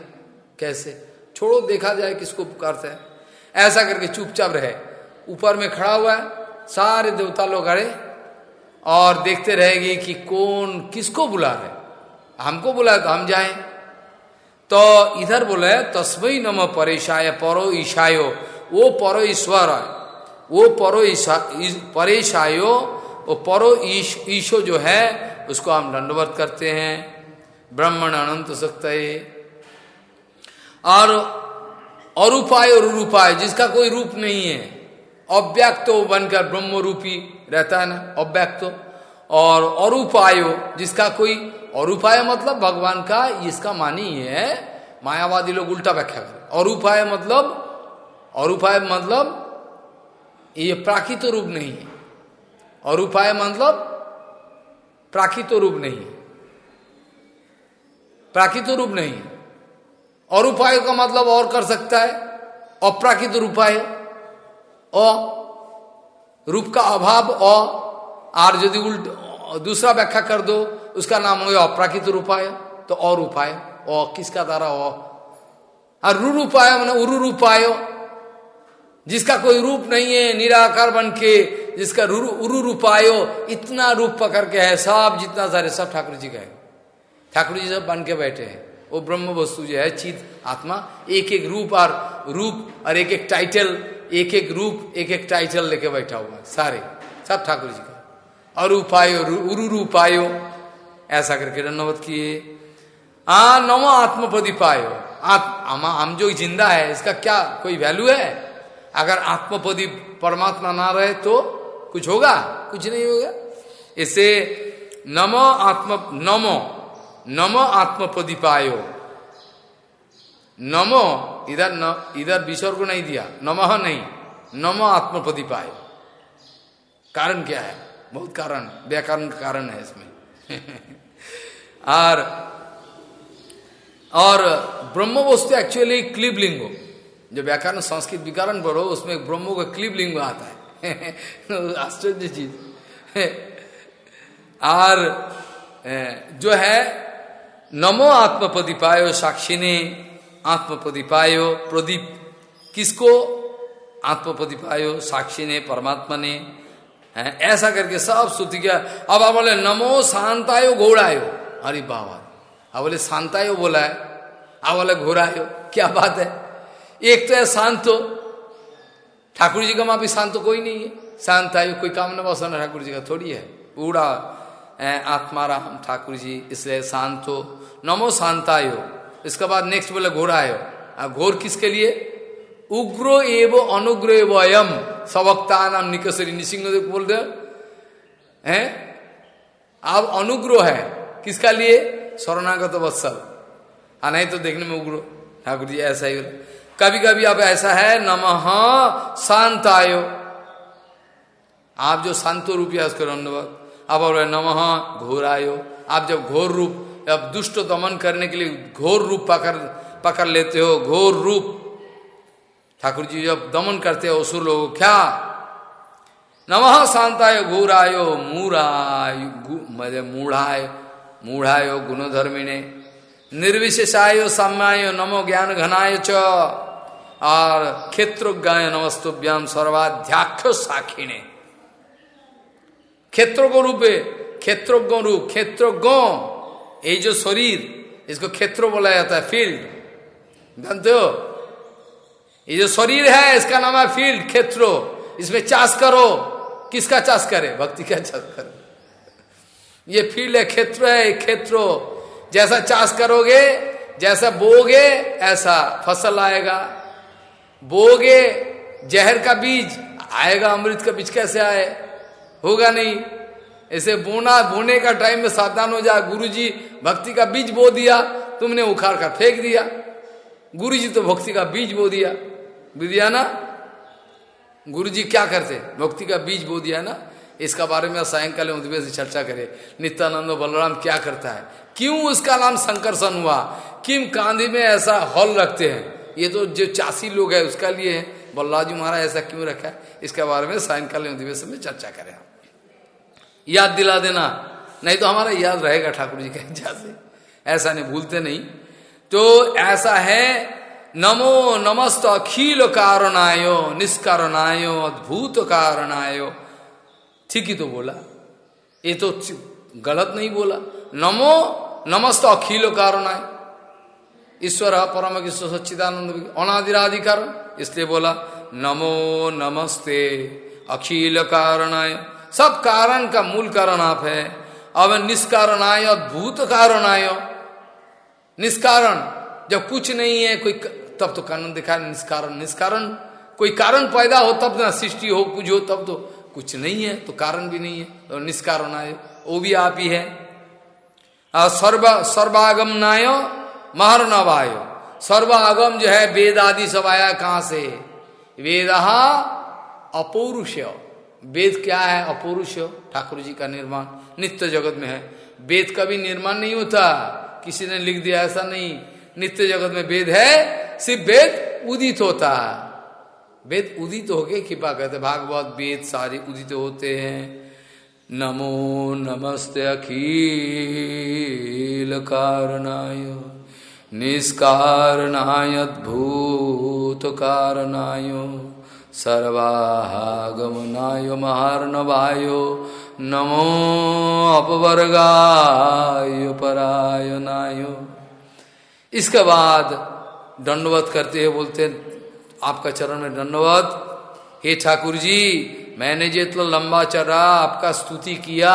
कैसे? छोड़ो, देखा जाए किसको पुकारते हैं। ऐसा करके चुपचाप रहे। ऊपर में खड़ा हुआ है, सारे देवता लोग अड़े और देखते रहेगी कि कौन किसको बुला रहे। हमको बुलाए तो हम जाए। तो इधर बोले तस्मय नम परेशाय, परो ईशायो। वो परो ईश्वर वो परो ईशा परेशायो, वो परो ईशो जो है उसको हम दंडवत करते हैं। ब्राह्मण अनंत सकते और और उपाय और रूपाय, जिसका कोई रूप नहीं है। अव्यक्त बनकर ब्रह्म रूपी रहता है ना, अव्यक्त। और अरूपायो जिसका कोई, और उपाय मतलब भगवान का इसका मानी है, मायावादी लोग उल्टा व्याख्या कर। उपाय मतलब और उपाय मतलब ये प्राकृत रूप नहीं है। और उपाय मतलब प्राकृत रूप नहीं प्राकृत रूप नहीं और उपाय का मतलब और कर सकता है, अप्राकृत उपाय अ, रूप का अभाव और यदि उल्ट, दूसरा व्याख्या कर दो, उसका नाम हो गया अप्राकृत उपाय तो और उपाय, अ, किसका द्वारा अ? और रुर उपाय मैंने उरु उपाय जिसका कोई रूप नहीं है, निराकार बन के जिसका उरु रूपायो इतना रूप पकड़ के है सब जितना सारे, सब ठाकुर जी का है। ठाकुर जी सब बन के बैठे हैं। वो ब्रह्म वस्तु जो है, चित, आत्मा एक एक रूप और रूप और एक एक टाइटल एक एक रूप एक एक टाइटल लेके बैठा हुआ सारे, सब ठाकुर जी का। और उपायो उरु रूपायो, ऐसा करके दंडवत किए। आ, नमो आत्मपदी पायो आत्मा हम जो ज़िंदा है, इसका क्या कोई वैल्यू है? अगर आत्मपदी परमात्मा ना रहे तो कुछ होगा? कुछ नहीं होगा। इसे नमो आत्म, नमो नमो आत्मपदीपायो। नमो, इधर न, इधर विसर्ग नहीं दिया। नमः नहीं, नमो आत्मपदीपायो। कारण क्या है? बहुत कारण, व्याकरण का कारण है इसमें। <laughs> और और ब्रह्म वस्तु एक्चुअली क्लिप लिंगो जो व्याकरण, संस्कृत विकरण पढ़ो उसमें ब्रह्मो का क्लिप लिंगो आता है। <laughs> आश्चर्य चीज़। और जो है, नमो आत्मपदीपायो साक्षी ने आत्मपदीपायो प्रदीप। किसको? आत्मपदीपायो साक्षी ने परमात्मा ने ऐसा करके सब स्तुति किया। अब आप बोले, नमो शांतायो घोड़ायो। अरे बाबा। अब बोले, शांतायो बोला है। अब बोले, घोड़ायो। क्या बात है? एक तो है शांतो ठाकुर जी का माँ भी शांत कोई नहीं है। शांत आयु कोई काम न बसाना ठाकुर जी का थोड़ी है। पूरा आत्माराम ठाकुर जी, इसलिए शांत हो। नमो शांतायो इसके बाद नेक्स्ट बोले घोड़ा आयो अब घोर किसके लिए? उग्र एव अनुग्र एव अयम। सवक्ता नाम निकसरी निसिंह बोल रहे हैं? अब अनुग्रह है। किसका लिए? शरणागत वत्सल। आ नहीं तो देखने में उग्र। ठाकुर जी, ऐसा ही कभी कभी अब ऐसा है, नमः शांत आयो आप जो शांत रूपी है, उसको धन्यवाद अब और नमः घोर आयो आप जब घोर रूप, अब दुष्ट दमन करने के लिए घोर रूप पकड़ पकड़ लेते हो, घोर रूप। ठाकुर जी जब दमन करते हो, असुर लोग क्या? नमः शांताय, घोरायो मूराय मज़े मूढ़ाय, मूढ़ायो, गुणधर्मिने। निर्विशेषाय, साम्याय, नमो ज्ञान घनाय च। और क्षेत्र गाय नमस्तुभ्याम सर्वाध्याख्य साखिणे क्षेत्र रूप क्षेत्रज्ञ रूप क्षेत्रज्ञ ये जो शरीर, इसको क्षेत्र बोला जाता है, फ़ील्ड। जानते हो ये जो शरीर है, इसका नाम है फ़ील्ड क्षेत्रो इसमें चाष करो। किसका चाष करे? भक्ति का चाष करो। ये फ़ील्ड है क्षेत्र है क्षेत्रो जैसा चाष करोगे, जैसा बोगे ऐसा फ़सल आएगा। बोगे जहर का बीज, आएगा अमृत का बीज कैसे आए? होगा नहीं। ऐसे बोना, बोने का टाइम में सावधान हो जा। गुरु जी भक्ति का बीज बो दिया, तुमने उखाड़ कर फेंक दिया। गुरु जी तो भक्ति का बीज बो दिया। दिया ना? गुरु जी क्या करते? भक्ति का बीज बो दिया ना? इसका बारे में सायंकाल उद्वे से चर्चा करे। नित्यानंद बलराम क्या करता है? क्यों उसका नाम संकर्षण हुआ? किम कांधी में ऐसा हॉल रखते हैं? ये तो जो चासी लोग है, उसका लिए है। बल्लाजी महाराज, ऐसा क्यों रखा है? इसके बारे में सायंकालीन अधिवेशन में चर्चा करें याद दिला देना। नहीं तो हमारा याद रहेगा, ठाकुर जी का इच्छा से। ऐसा नहीं, भूलते नहीं। तो ऐसा है, नमो नमस्त अखिल कारण कारणायो, निष्कारणायो, अद्भुत कारणायो। ठीक ही तो बोला। ये तो गलत नहीं बोला। नमो नमस्त अखिल कारणाय। ईश्वर परम कृष्ण सच्चिदानंद अनादिराधिकार। इसलिए बोला, नमो नमस्ते। अखिल कारणाय। सब कारण का मूल कारण आप है। अब निष्कारणाय अद्भुत कारणाय। निष्कारण। जब कुछ नहीं है, कोई तब तो कारण दिखा, निष्कारण निष्कारण। कोई कारण पैदा हो, तब ना सृष्टि हो, कुछ हो, तब तो कुछ नहीं है तो कारण भी नहीं है तो निष्कारण आय वो भी आप ही है। सर्व सर्वागम नाय महर नवायो सर्वागम जो है, वेद आदि सब आया कहाँ से? वेद अपौरुष वेद क्या है? अपौरुष ठाकुर जी का निर्माण। नित्य जगत में है। वेद का भी निर्माण नहीं होता। किसी ने लिख दिया ऐसा नहीं। नित्य जगत में वेद है। सिर्फ़ वेद उदित होता है। वेद उदित होके कृपा कहते भागवत वेद सारे उदित होते हैं। नमो नमस्ते अखिल कारणाय। निष्कारणाय अद्भुत कारणाय सर्वागमनाय महार्णवाय नमो अपवर्गाय परायणाय इसके बाद दंडवत करते हैं बोलते आपका चरण में दंडवत, हे ठाकुर जी मैंने जो इतना लंबा चढ़ा आपका स्तुति किया,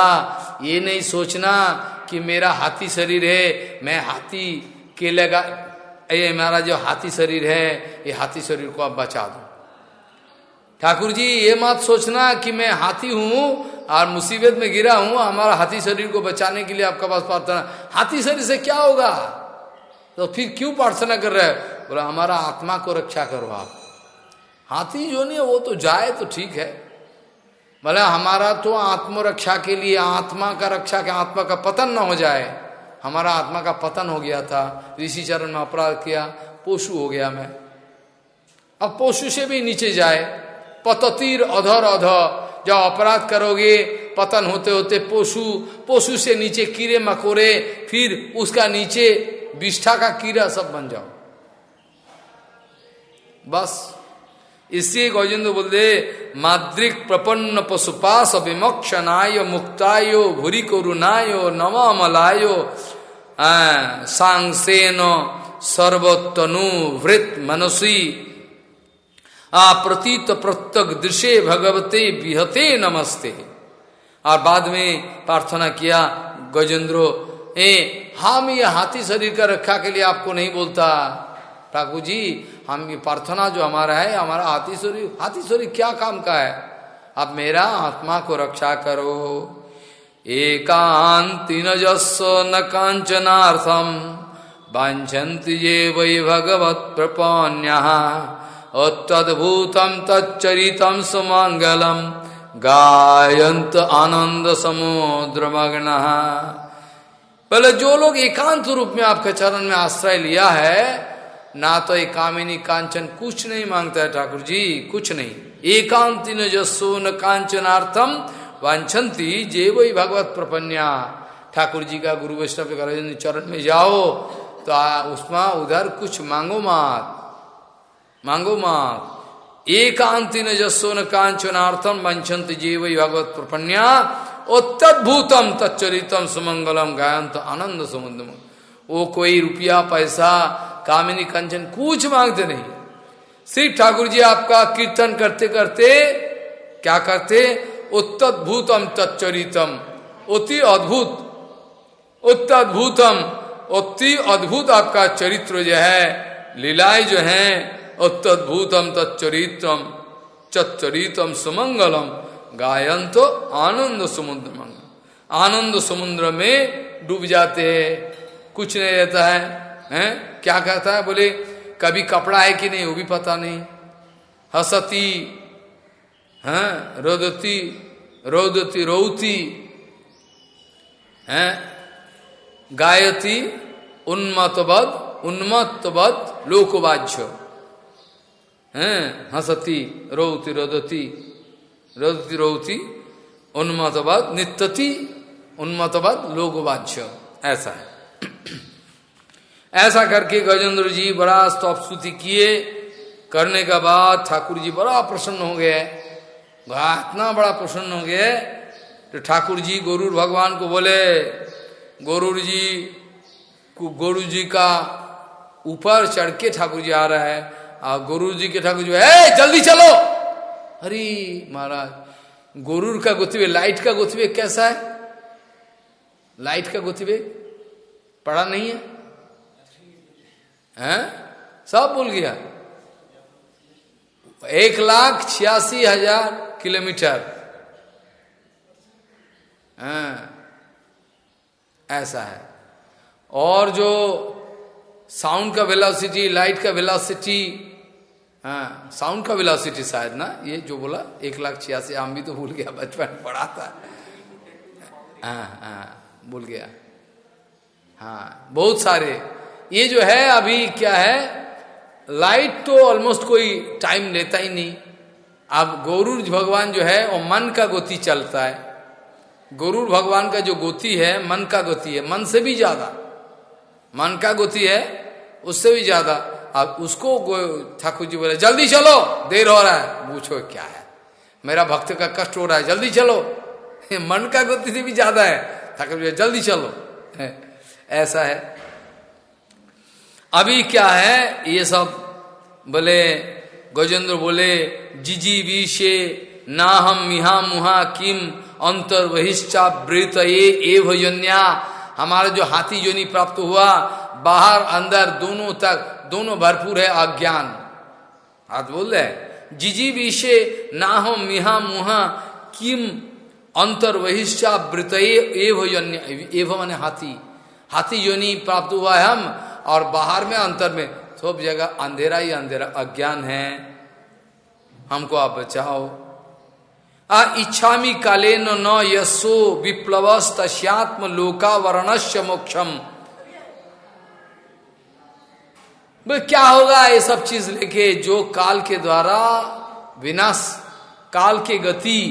ये नहीं सोचना कि मेरा हाथी शरीर है, मैं हाथी के लगा ये मेरा जो हाथी शरीर है, ये हाथी शरीर को आप बचा दो। ठाकुर जी ये मत सोचना कि मैं हाथी हूँ और मुसीबत में गिरा हूँ, हमारा हाथी शरीर को बचाने के लिए आपका पास प्रार्थना। हाथी शरीर से क्या होगा? तो फिर क्यों प्रार्थना कर रहे बोला, हमारा आत्मा को रक्षा करो आप। हाथी जो नहीं है, वो तो जाए तो ठीक है। बोले, हमारा तो आत्मरक्षा के लिए, आत्मा का रक्षा के, आत्मा का पतन न हो जाए। हमारा आत्मा का पतन हो गया था, ऋषि चरण में अपराध किया, पोषु हो गया मैं। अब पोषु से भी नीचे जाए, पततीर अधर अध जब अपराध करोगे, पतन होते होते पोषु पोषु से नीचे कीड़े मकोड़े, फिर उसका नीचे विष्ठा का कीड़ा सब बन जाओ। बस। इसलिए गौजेंद्र बोलते, माद्रिक प्रपन्न पशुपास विमोक्षनाय, मुक्तायो भूरी करुणायो नवमलायो सांसेन सर्वतनु वृत, मनसी प्रतीत प्रत्यक दृश्य भगवते, बिहते, नमस्ते। और बाद में प्रार्थना किया गजेंद्रो ए हम ये हाथी शरीर का रक्षा के लिए आपको नहीं बोलता। ठाकुर जी हम ये प्रार्थना जो हमारा है, हमारा हाथी शरीर हाथी क्या काम का है? अब मेरा आत्मा को रक्षा करो। एकांति न कांचनार्थम। वांछन्ति ये वै भगवत प्रपन्या। तद्भूतम तच्चरितम सुमंगलम गायंत आनंद समुद्र मग्न। पहले जो लोग एकांत रूप में आपके चरण में आश्रय लिया है ना तो एक कामिनी कांचन कुछ नहीं माँगता है ठाकुर जी कुछ नहीं। एकांति न जसो न कांचनार्थम वांछन्ति जे वही भगवत प्रपन्या। ठाकुर जी का गुरु वैष्णव चरण में जाओ तो उसमें उधर कुछ मांगो मात मांगो मात। एकांति न जसो न कांचनार्थम वंशंत जीव भगवत प्रपन्या। तद्भूतम तच्चरितम सुमंगलम गायंत आनंद समुद्र वो कोई रुपया पैसा कामिनी कंचन कुछ मांगते नहीं श्री ठाकुर जी आपका कीर्तन करते करते क्या करते? उत्तद्भूतम तच्चरितम, अति अद्भुत, उत्तद्भूतम, अति अद्भुत आपका चरित्र जो है, लीलाएँ जो है तद्भूतम तच्चरित्रम चरितम सुमंगलम गायन तो आनंद समुद्र मंगल आनंद समुद्र में डूब जाते हैं, कुछ नहीं रहता है। हैं? क्या कहता है? बोले, कभी कपड़ा है कि नहीं, वो भी पता नहीं। हसती, हैं? रोदती रोदती रोती हैं? गायती उन्मतबद उन्मत्तबद लोकवाज्य हैं? हसती रोती रोदती रोदती रोती उन्मतबद नित्यति उन्मतबद लोकवाच्य। ऐसा है। ऐसा करके गजेंद्र जी बड़ा स्तुति किए। करने के बाद ठाकुर जी बड़ा प्रसन्न हो गए। इतना बड़ा प्रसन्न हो गए तो ठाकुर जी गोरुर भगवान को बोले, गोरुर जी, को गोरु जी का ऊपर चढ़ के ठाकुर जी आ रहा है। और गुरु जी के ठाकुर जी ए, जल्दी चलो! अरे महाराज, गोरुर का गुथवे लाइट का गुथवे कैसा है? लाइट का गुथवे पड़ा नहीं है। हैं? सब भूल गया। एक लाख छियासी हज़ार किलोमीटर। ऐसा है। और जो साउंड का वेलोसिटी, लाइट का वेलोसिटी हाँ? साउंड का वेलोसिटी शायद ना? ये जो बोला, एक लाख छियासी आम भी तो भूल गया, बचपन पढ़ा था। हाँ हाँ भूल गया। हाँ बहुत सारे ये जो है अभी क्या है? लाइट तो ऑलमोस्ट कोई टाइम लेता ही नहीं। अब गौरूर भगवान जो है, वो मन का गति चलता है। गौरूर भगवान का जो गति है, मन का गति है। मन से भी ज़्यादा। मन का गति है, उससे भी ज़्यादा। अब उसको ठाकुर जी बोले, जल्दी चलो, देर हो रहा है। पूछो क्या है? मेरा भक्त का कष्ट हो रहा है, जल्दी चलो। <laughs> मन का गति से भी ज़्यादा है। ठाकुर जी जल्दी चलो। <laughs> ऐसा है। अभी क्या है? ये सब बोले, गजेंद्र बोले, जिजी विषे ना हम मिहा मुहा किम अंतर बहिष्चा वृत ये भजन्या हमारा जो हाथी जोनी प्राप्त हुआ, बाहर, अंदर, दोनों तक, दोनों भरपूर है अज्ञान। हाथ बोल रहे जिजी विषे ना हम मिहा मुहा किम अंतर बहिष्चा वृत ये भजन्या एव माने हाथी। हाथी योनि प्राप्त हुआ है हम और बाहर में, अंतर में, सब जगह अंधेरा ही अंधेरा, अज्ञान है। हमको आप बचाओ। आ, इच्छामी काले न यशो विप्लव तस्यात्म लोका वर्णस्य मोक्षम क्या होगा ये सब चीज़ लेके जो काल के द्वारा विनाश, काल के गति,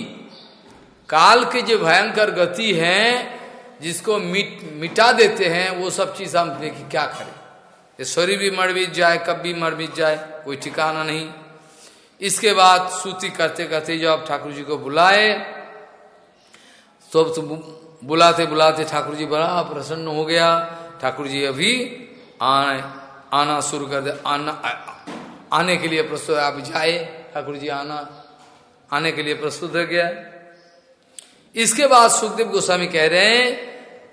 काल के जो भयंकर गति है, जिसको मिट, मिटा देते हैं, वो सब चीज़ हम देखिए क्या करें। ये शरीर भी मर बीत जाए कब भी मर बीत जाए कोई ठिकाना नहीं। इसके बाद सूती करते करते जब ठाकुर जी को बुलाए तो, तो बुलाते बुलाते ठाकुर जी बड़ा प्रसन्न हो गया। ठाकुर जी अभी आने आना शुरू कर दे आना आने के लिए प्रस्तुत आप जाए ठाकुर जी आना आने के लिए प्रस्तुत हो गया। इसके बाद सुखदेव गोस्वामी कह रहे हैं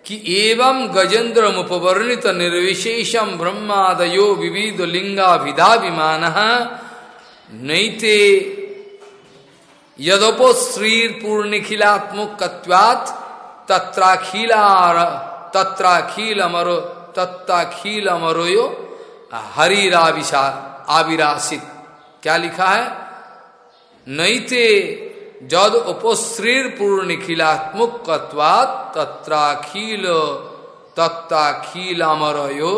कि एवं गजेंद्र उपवर्णित निर्विशेषम ब्रह्मादयो विविध लिंगा विधा विमान नैते यदोपो श्रीर पूर्णिखिलात्मक तत्राखिलार तत्राखिल अमरो तत्ताखिल अमरोयो हरिराविशा आविरासित। क्या लिखा है? नैते जद उपश्रीर पूर्ण निखिलात्मुक तत्राखिल तत्ताखिल अमरयो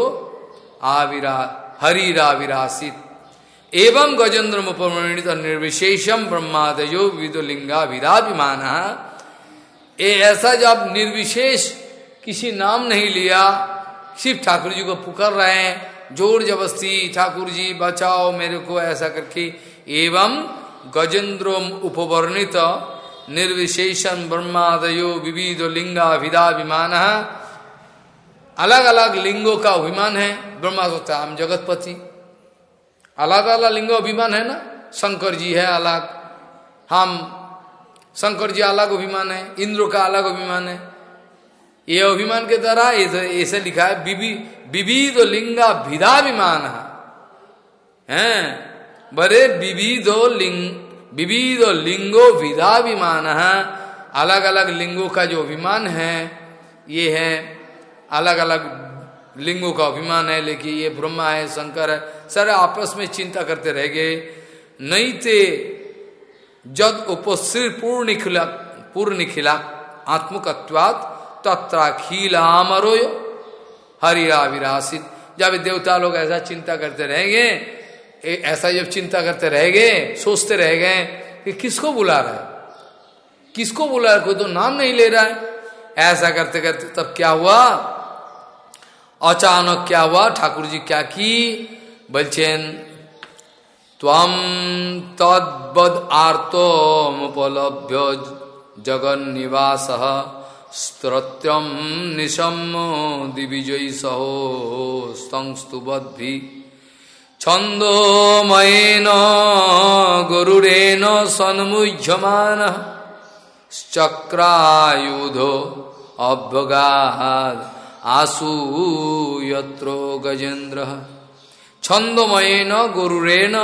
आविरा, हरिराविरासित। एवं गजेंद्र उपमणित निर्विशेषम ब्रह्मादयो विदुलिंगा विदाभिमान ए, ऐसा जब निर्विशेष किसी नाम नहीं लिया शिव ठाकुर जी को पुकार रहे हैं, ज़ोर जबस्ती, ठाकुर जी बचाओ मेरे को, ऐसा करके। एवं गजेंद्र उपवर्णित निर्विशेषण ब्रह्मादयो विविध लिंगा विमान। अलग अलग लिंगों का अभिमान है ब्रह्मा सोचता हम जगतपति। अलग अलग लिंगो अभिमान है ना? शंकर जी है अलग। हम, शंकर जी अलग अभिमान है, इंद्र का अलग अभिमान है। ये अभिमान के द्वारा ऐसे लिखा है विविध लिंगा भिदाभिमान है? बड़े विविधो लिंग, विविध लिंगो विधाभिमान। अलग अलग लिंगों का जो अभिमान है, ये है अलग अलग लिंगों का अभिमान है, लेकिन ये ब्रह्मा है, शंकर है, सारे आपस में चिंता करते रह गए। नहीं थे जद उपश्री पूर्ण निखिला पूर्ण निखिला आत्मकत्वात तत्राखिलामरो हरिरा विरासित जब देवता लोग ऐसा चिंता करते रहेंगे ऐसा जब चिंता करते रह गए, सोचते रह गए कि किसको बुला रहा है? किसको बुला रहा है? कोई तो नाम नहीं ले रहा है। ऐसा करते करते तब क्या हुआ? अचानक क्या हुआ? ठाकुर जी क्या की? बलचेन तम तद्बद आर्तोमुपलभ्य जगन निवास स्त्रत्यम निशम दिविजयी सहो संस्तुबद्भि छंदोमयेन गुरुरेण सन्मुह्यमान, चक्रायुधो अभ्यगाद आसू यत्रो गजेन्द्र छंदमयेन गुरुरेण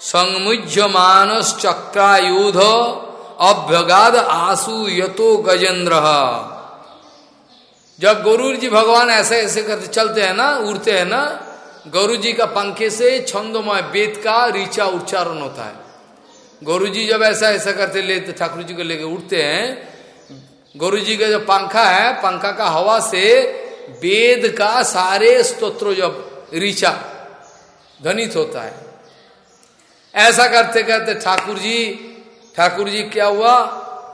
संमुह्यमानश्चक्रायुध अभ्यगाद आसू यतो गजेंद्र जब गुरु जी भगवान ऐसे ऐसे करते, चलते हैं ना, उड़ते हैं ना गुरु जी का पंखे से छंदोमय वेद का ऋचा उच्चारण होता है। गुरु जी जब ऐसा ऐसा करते लेते ठाकुर जी को लेके उठते हैं। गुरु जी का जो पंखा है, पंखा का हवा से वेद का सारे स्तोत्र जब ऋचा ध्वनित होता है। ऐसा करते करते ठाकुर जी ठाकुर जी क्या हुआ?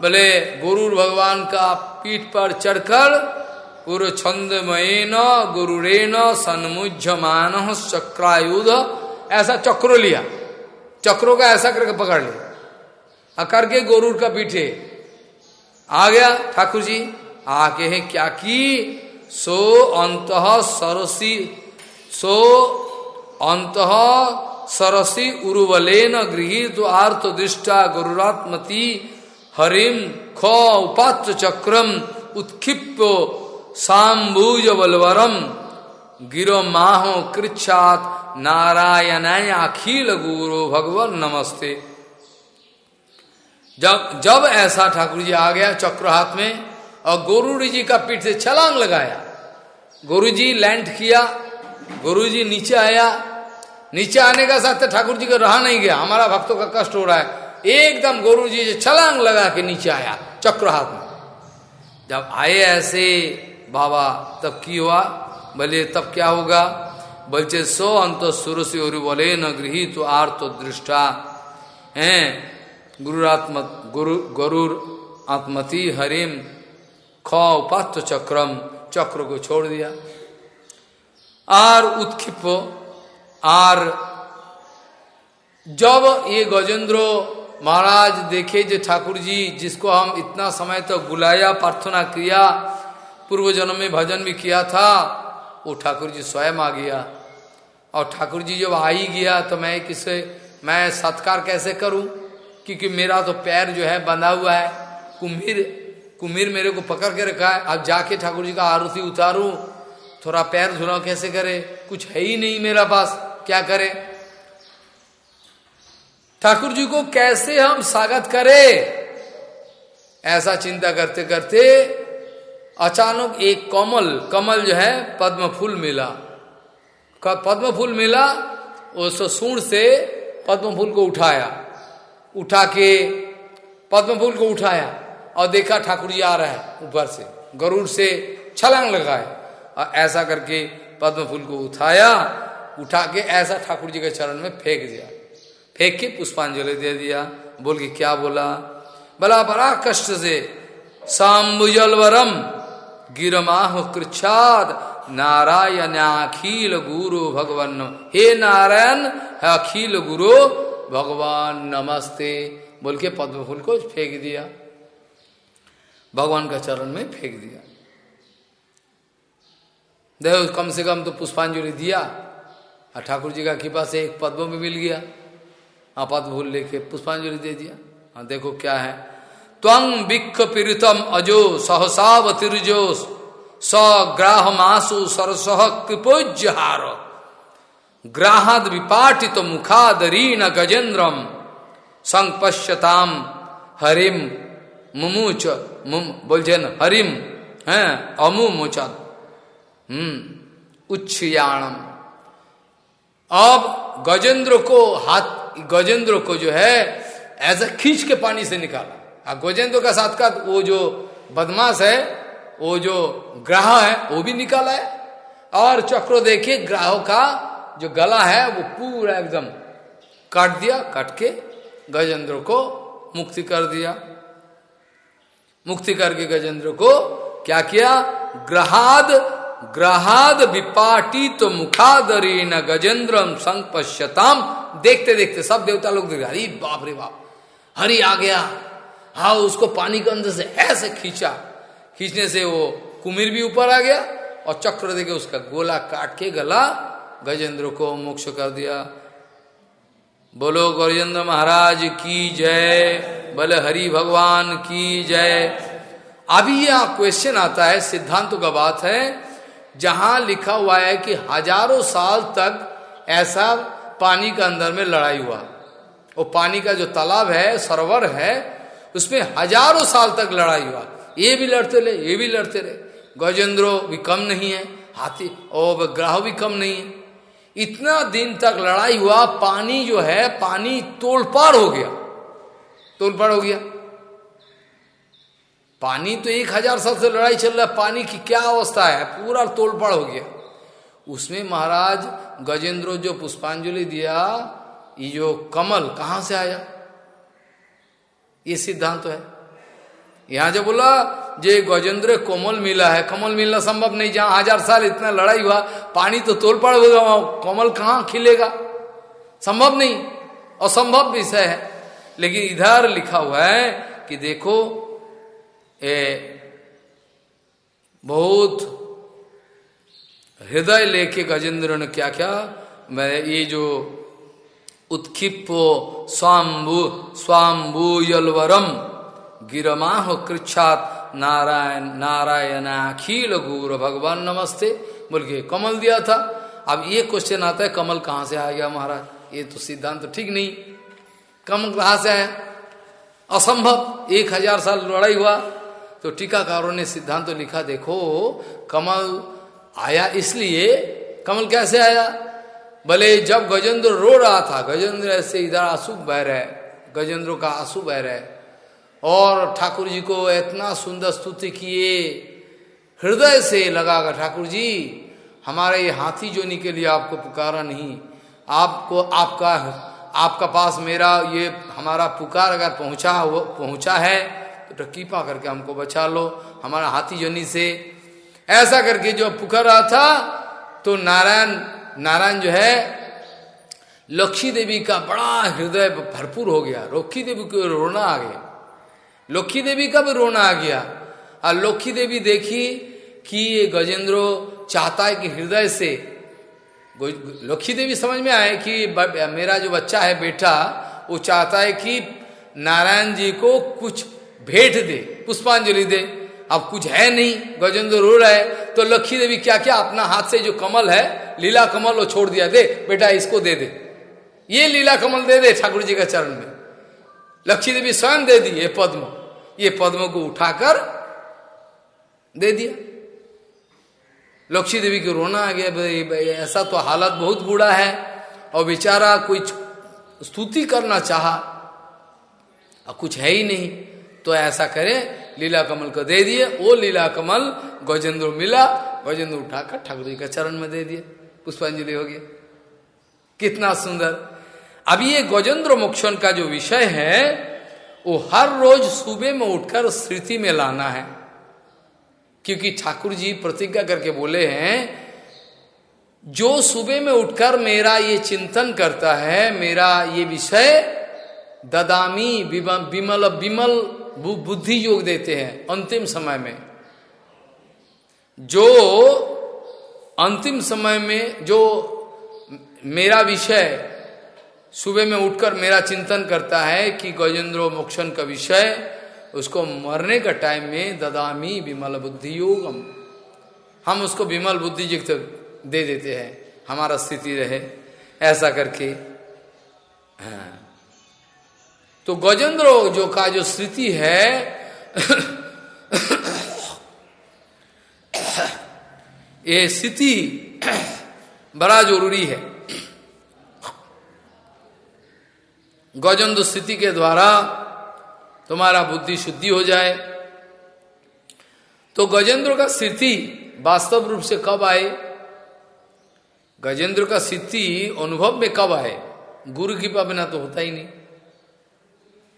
बोले गुरु भगवान का पीठ पर चढ़कर गुरु छंदमयन गुरुरेन सन्मुझमान चक्रायुध। ऐसा चक्रो लिया। चक्रों का ऐसा करके पकड़ लिया। करके गोरूर का पीठे। आ गया ठाकुर जी आके है क्या की? सो अंत सरसी, सो अंत सरसी उर्वलेन गृहित आर्थ दृष्टा गुरुरात्मती। हरिम ख उपात्र चक्रम उत्क्षिप्यो सांबुज बलवरम गिरो माहो कृच्छात नारायणाय अखिल गुरु भगवान नमस्ते। जब जब ऐसा ठाकुर जी आ गया चक्र हाथ में, और गोरू जी का पीठ से छलांग लगाया, गुरु जी लैंड किया, गुरु जी नीचे आया, नीचे आने का साथ ठाकुर जी को रहा नहीं गया, हमारा भक्तों का कष्ट हो रहा है। एकदम गुरु जी छलांग लगा के नीचे आया चक्र हाथ में। जब आए ऐसे बाबा, तब की हुआ? बोले, तब क्या होगा? बोलते, सो अंत सुर से और बोले, न गृहित तो आर तो दृष्टा। है? गुरुरात्म, गुरु, गरुर आत्मति हरिम ख उपात्त चक्रम चक्र को छोड़ दिया। आर उत्क्षिप आर जब ये गजेंद्र महाराज देखे जो ठाकुर जी, जिसको हम इतना समय तक तो बुलाया, प्रार्थना किया पूर्व जन्म में भजन भी किया था, वो ठाकुर जी स्वयं आ गया। और ठाकुर जी जब आ ही गया तो मैं किसे, मैं सत्कार कैसे करूँ? क्योंकि मेरा तो पैर जो है बंधा हुआ है। कुम्भीर कुम्भीर मेरे को पकड़ के रखा है। अब जाके ठाकुर जी का आरती उतारू। थोड़ा पैर धुला कैसे करे? कुछ है ही नहीं मेरा पास। क्या करे? ठाकुर जी को कैसे हम स्वागत करें? ऐसा चिंता करते करते अचानक एक कमल कमल जो है, पद्म फूल मिला। पद्म फूल मिला, उस सूर से पद्म फूल को उठाया। उठा के पद्म फूल को उठाया और देखा ठाकुर जी आ रहा है ऊपर से, गरुड़ से छलांग लगाए। और ऐसा करके पद्म फूल को उठाया, उठा के ऐसा ठाकुर जी के चरण में फेंक दिया। फेंक के पुष्पांजलि दे दिया। बोल के क्या बोला? बला बड़ा कष्ट से साम्बुजलवरम गिरमाह कृच्छाद नारायण अखिल गुरु भगवान। हे नारायण, है अखिल गुरु, भगवान नमस्ते। बोल के पद्म फूल को फेंक दिया। भगवान का चरण में फेंक दिया। देखो, कम से कम तो पुष्पांजलि दिया। और ठाकुर जी का कृपा से एक पद्म भी मिल गया। हाँ पद्म फूल लेके पुष्पांजलि दे दिया। हाँ देखो क्या है। त्वंग बिख पीड़ितम अजो सहसावतिरजो स ग्राह मासु सरसह कृपोज्य हारो ग्राहद विपाटित मुखाद मुखादरीन गजेन्द्रम संपश्यताम हरिम मुमुच, मुम हरिम है, अमु मोचत हम्म उच्छयाणम अब गजेंद्र को हाथ गजेंद्र को जो है, ऐसा खींच के पानी से निकाला। अब गजेंद्र का साथ का वो जो बदमाश है, वो जो ग्राह है, वो भी निकाला है। और चक्रो देखे ग्राह का जो गला है, वो पूरा एकदम काट दिया, काट के गजेंद्र को मुक्ति कर दिया। मुक्ति करके गजेंद्र को क्या किया? ग्रहाद ग्रहाद विपाटी तो मुखादरी न गजेंद्रम संग देखते देखते सब देवता लोग देख अरे बाप रे बाप, हरि आ गया। हाँ उसको पानी के अंदर से ऐसे खींचा। खींचने से वो कुमिर भी ऊपर आ गया और चक्र देके उसका गोला काट के गला। गजेंद्र को मोक्ष कर दिया। बोलो, गजेंद्र महाराज, की जय? बोले, हरि भगवान, की जय? अभी यह क्वेश्चन आता है, सिद्धांतों का बात है, जहाँ लिखा हुआ है कि हज़ारों साल तक ऐसा पानी के अंदर में लड़ाई हुआ। वो पानी का जो तालाब है, सरोवर है उसमें हज़ारों साल तक लड़ाई हुआ। ये भी लड़ते रहे, ये भी लड़ते रहे। गजेंद्रो भी कम नहीं है, हाथी और ग्राह भी कम नहीं है। इतना दिन तक लड़ाई हुआ, पानी जो है, पानी तोड़पाड़ हो गया। तोड़पाड़ हो गया। पानी तो एक हज़ार साल से लड़ाई चल रहा है, पानी की क्या अवस्था है? पूरा तोड़पाड़ हो गया। उसमें महाराज गजेंद्र जो पुष्पांजलि दिया, ये जो कमल कहाँ से आया? ये सिद्धांत तो है। यहाँ जो बोला जे गजेंद्र कोमल मिला है कमल मिलना संभव नहीं जहाँ हज़ार साल इतना लड़ाई हुआ पानी तो तोड़ पड़ होगा कमल कहाँ खिलेगा? संभव नहीं असंभव विषय है। लेकिन इधर लिखा हुआ है कि देखो ए, बहुत हृदय लेके गजेंद्र ने क्या क्या मैं ये जो उत्क्षिप्पो स्वाम्बु स्वाम्बु यलवरम गिरमाह कृच्छात नारायण नारायणाखिल गुरु भगवान नमस्ते। बोल के कमल दिया था। अब ये क्वेश्चन आता है, कमल कहाँ से आ गया महाराज? ये तो सिद्धांत तो ठीक नहीं। कमल कहाँ से आया? असंभव, एक हज़ार साल लड़ाई हुआ। तो टीकाकारों ने सिद्धांत तो लिखा, देखो, कमल आया इसलिए, कमल कैसे आया? भले जब गजेंद्र रो रहा था, गजेंद्र ऐसे इधर आँसू बह रहे, गजेंद्र का आँसू बह रहे। और ठाकुर जी को इतना सुंदर स्तुति किए, हृदय से लगागा ठाकुर जी, हमारे ये हाथी जोनी के लिए आपको पुकारा नहीं। आपको, आपका आपका पास मेरा ये, हमारा पुकार अगर पहुँचा वो पहुँचा है तो कृपा करके हमको बचा लो, हमारा हाथी जोनी से। ऐसा करके जो पुकार रहा था तो नारायण नारायण जो है, लक्ष्मी देवी का बड़ा हृदय भरपूर हो गया। रोखी देवी को रोना आ गया। लक्ष्मी देवी का भी रोना आ गया। और लक्ष्मी देवी देखी कि ये गजेंद्रो चाहता है कि हृदय से, लक्ष्मी देवी समझ में आए कि मेरा जो बच्चा है बेटा, वो चाहता है कि नारायण जी को कुछ भेंट दे, पुष्पांजलि दे। अब कुछ है नहीं गजेंद्र रो रहा है। तो लक्ष्मी देवी क्या क्या? अपना हाथ से जो कमल है, लीला कमल वो छोड़ दिया। दे, बेटा इसको दे दे। ये लीला कमल दे दे ठाकुर जी के चरण में। लक्ष्मी देवी स्वयं दे दी ये पद्म। ये पद्म को उठाकर दे दिया। लक्ष्मी देवी को रोना आ गया ऐसा तो हालत बहुत बुरा है। और बेचारा कोई स्तुति करना चाहा कुछ है ही नहीं। तो ऐसा करे लीला कमल को दे दिए, वो लीला कमल गजेंद्र मिला, गजेंद्र उठाकर ठाकुर जी का चरण में दे दिए, पुष्पांजलि हो गया कितना सुंदर। अब ये गजेंद्र मोक्षण का जो विषय है, वो हर रोज सुबह में उठकर स्मृति में लाना है। क्योंकि ठाकुर जी प्रतिज्ञा करके बोले हैं, जो सुबह में उठकर मेरा ये चिंतन करता है, मेरा ये विषय ददामी विमल विमल बुद्धि योग देते हैं अंतिम समय में। जो अंतिम समय में जो मेरा विषय, सुबह में उठकर मेरा चिंतन करता है कि गजेंद्रो मोक्षण का विषय, उसको मरने का टाइम में ददामी विमल बुद्धि योगम। हम उसको विमल बुद्धि युक्त दे देते हैं, हमारा स्थिति रहे, ऐसा करके। हाँ। तो गजेंद्र जो का जो स्थिति है, ये स्थिति बड़ा ज़रूरी है। गजेंद्र स्थिति के द्वारा तुम्हारा बुद्धि शुद्धि हो जाए। तो गजेंद्र का स्थिति वास्तव रूप से कब आए? गजेंद्र का स्थिति अनुभव में कब आए? गुरु की बिना तो होता ही नहीं।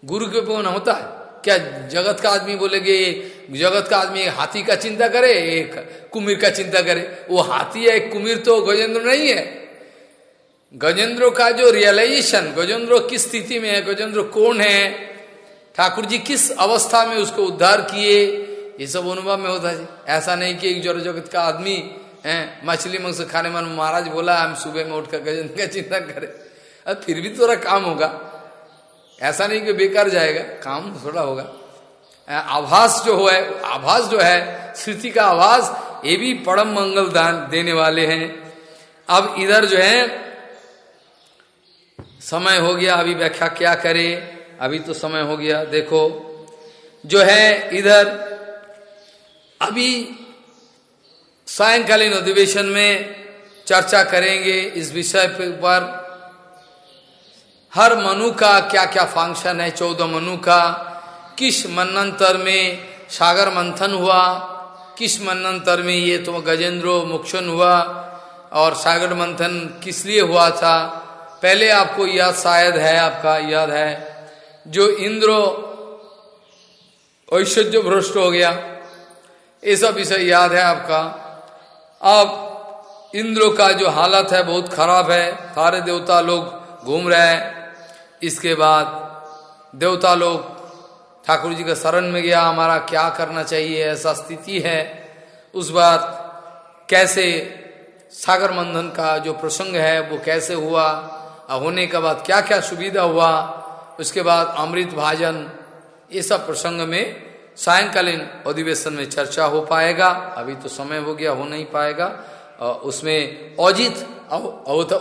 गुरु के बिना होता है। क्या जगत का आदमी बोलेगे, जगत का आदमी हाथी का चिंता करे, एक कुमिर का चिंता करे? वो हाथी है, एक कुमिर तो गजेंद्र नहीं है। गजेंद्र का जो रियलाइजेशन गजेंद्र किस स्थिति में है, गजेंद्र कौन है? ठाकुर जी किस अवस्था में उसको उद्धार किए? ये सब अनुभव में होता है ऐसा नहीं कि एक जड़ जगत का आदमी, है, मछली मंग से खाने मन महाराज बोला, हम सुबह में उठकर गजेंद्र का चिंता करें। अब फिर भी थोड़ा काम होगा। ऐसा नहीं कि बेकार जाएगा, काम थोड़ा होगा। आभास जो है, आभास जो है स्मृति का आभास, ये भी परम मंगल दान देने वाले हैं। अब इधर जो है, समय हो गया, अभी व्याख्या क्या करे? अभी तो समय हो गया, देखो। जो है, इधर, अभी सायंकालीन अधिवेशन में चर्चा करेंगे, इस विषय पर हर मनु का क्या क्या फ़ंक्शन है? चौदह मनु का। किस मनंतर में सागर मंथन हुआ? किस मनंतर में ये तो गजेंद्रो मोक्षण हुआ? और सागर मंथन किस लिए हुआ था? पहले आपको याद शायद है, आपका याद है। जो इंद्रो ऐश्वर्य भ्रष्ट हो गया, ये सब विषय याद है आपका। अब इंद्र का जो हालत है, बहुत खराब है। सारे देवता लोग घूम रहे हैं। इसके बाद देवता लोग ठाकुर जी के शरण में गया, हमारा क्या करना चाहिए? ऐसा स्थिति है। उस बात कैसे सागर मंथन का जो प्रसंग है, वो कैसे हुआ और होने के बाद क्या क्या सुविधा हुआ? उसके बाद अमृत भाजन, ये सब प्रसंग में सायंकालीन अधिवेशन में चर्चा हो पाएगा। अभी तो समय हो गया, हो नहीं पाएगा। और उसमें औजित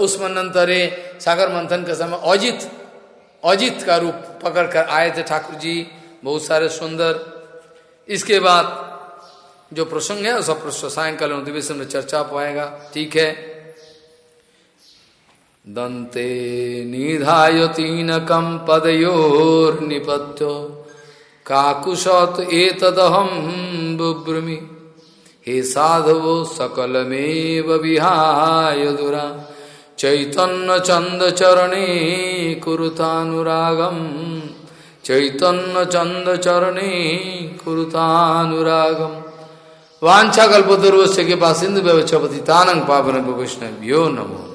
उस मनंतरे सागर मंथन के समय अजित अजित का रूप पकड़ कर आए थे ठाकुर जी बहुत सारे सुंदर। इसके बाद जो प्रसंग है, सब सायंकाल अधिवेशन में चर्चा पाएगा। ठीक है। दंते निधाय तीन कम पदयोर निपत्यो। काकुशत एतदहम बुब्रमी हे साधवो, सकलमेव विहाय दुरा। चैतन्य चंद चरणे कुरुतानुरागम। चैतन्य चंद चरणे कुरुतानुरागम। वाछा कल्पतुर्वश्य के पास सिंधु व्यवचपति तानंग पावन वैष्णव्यो नमो।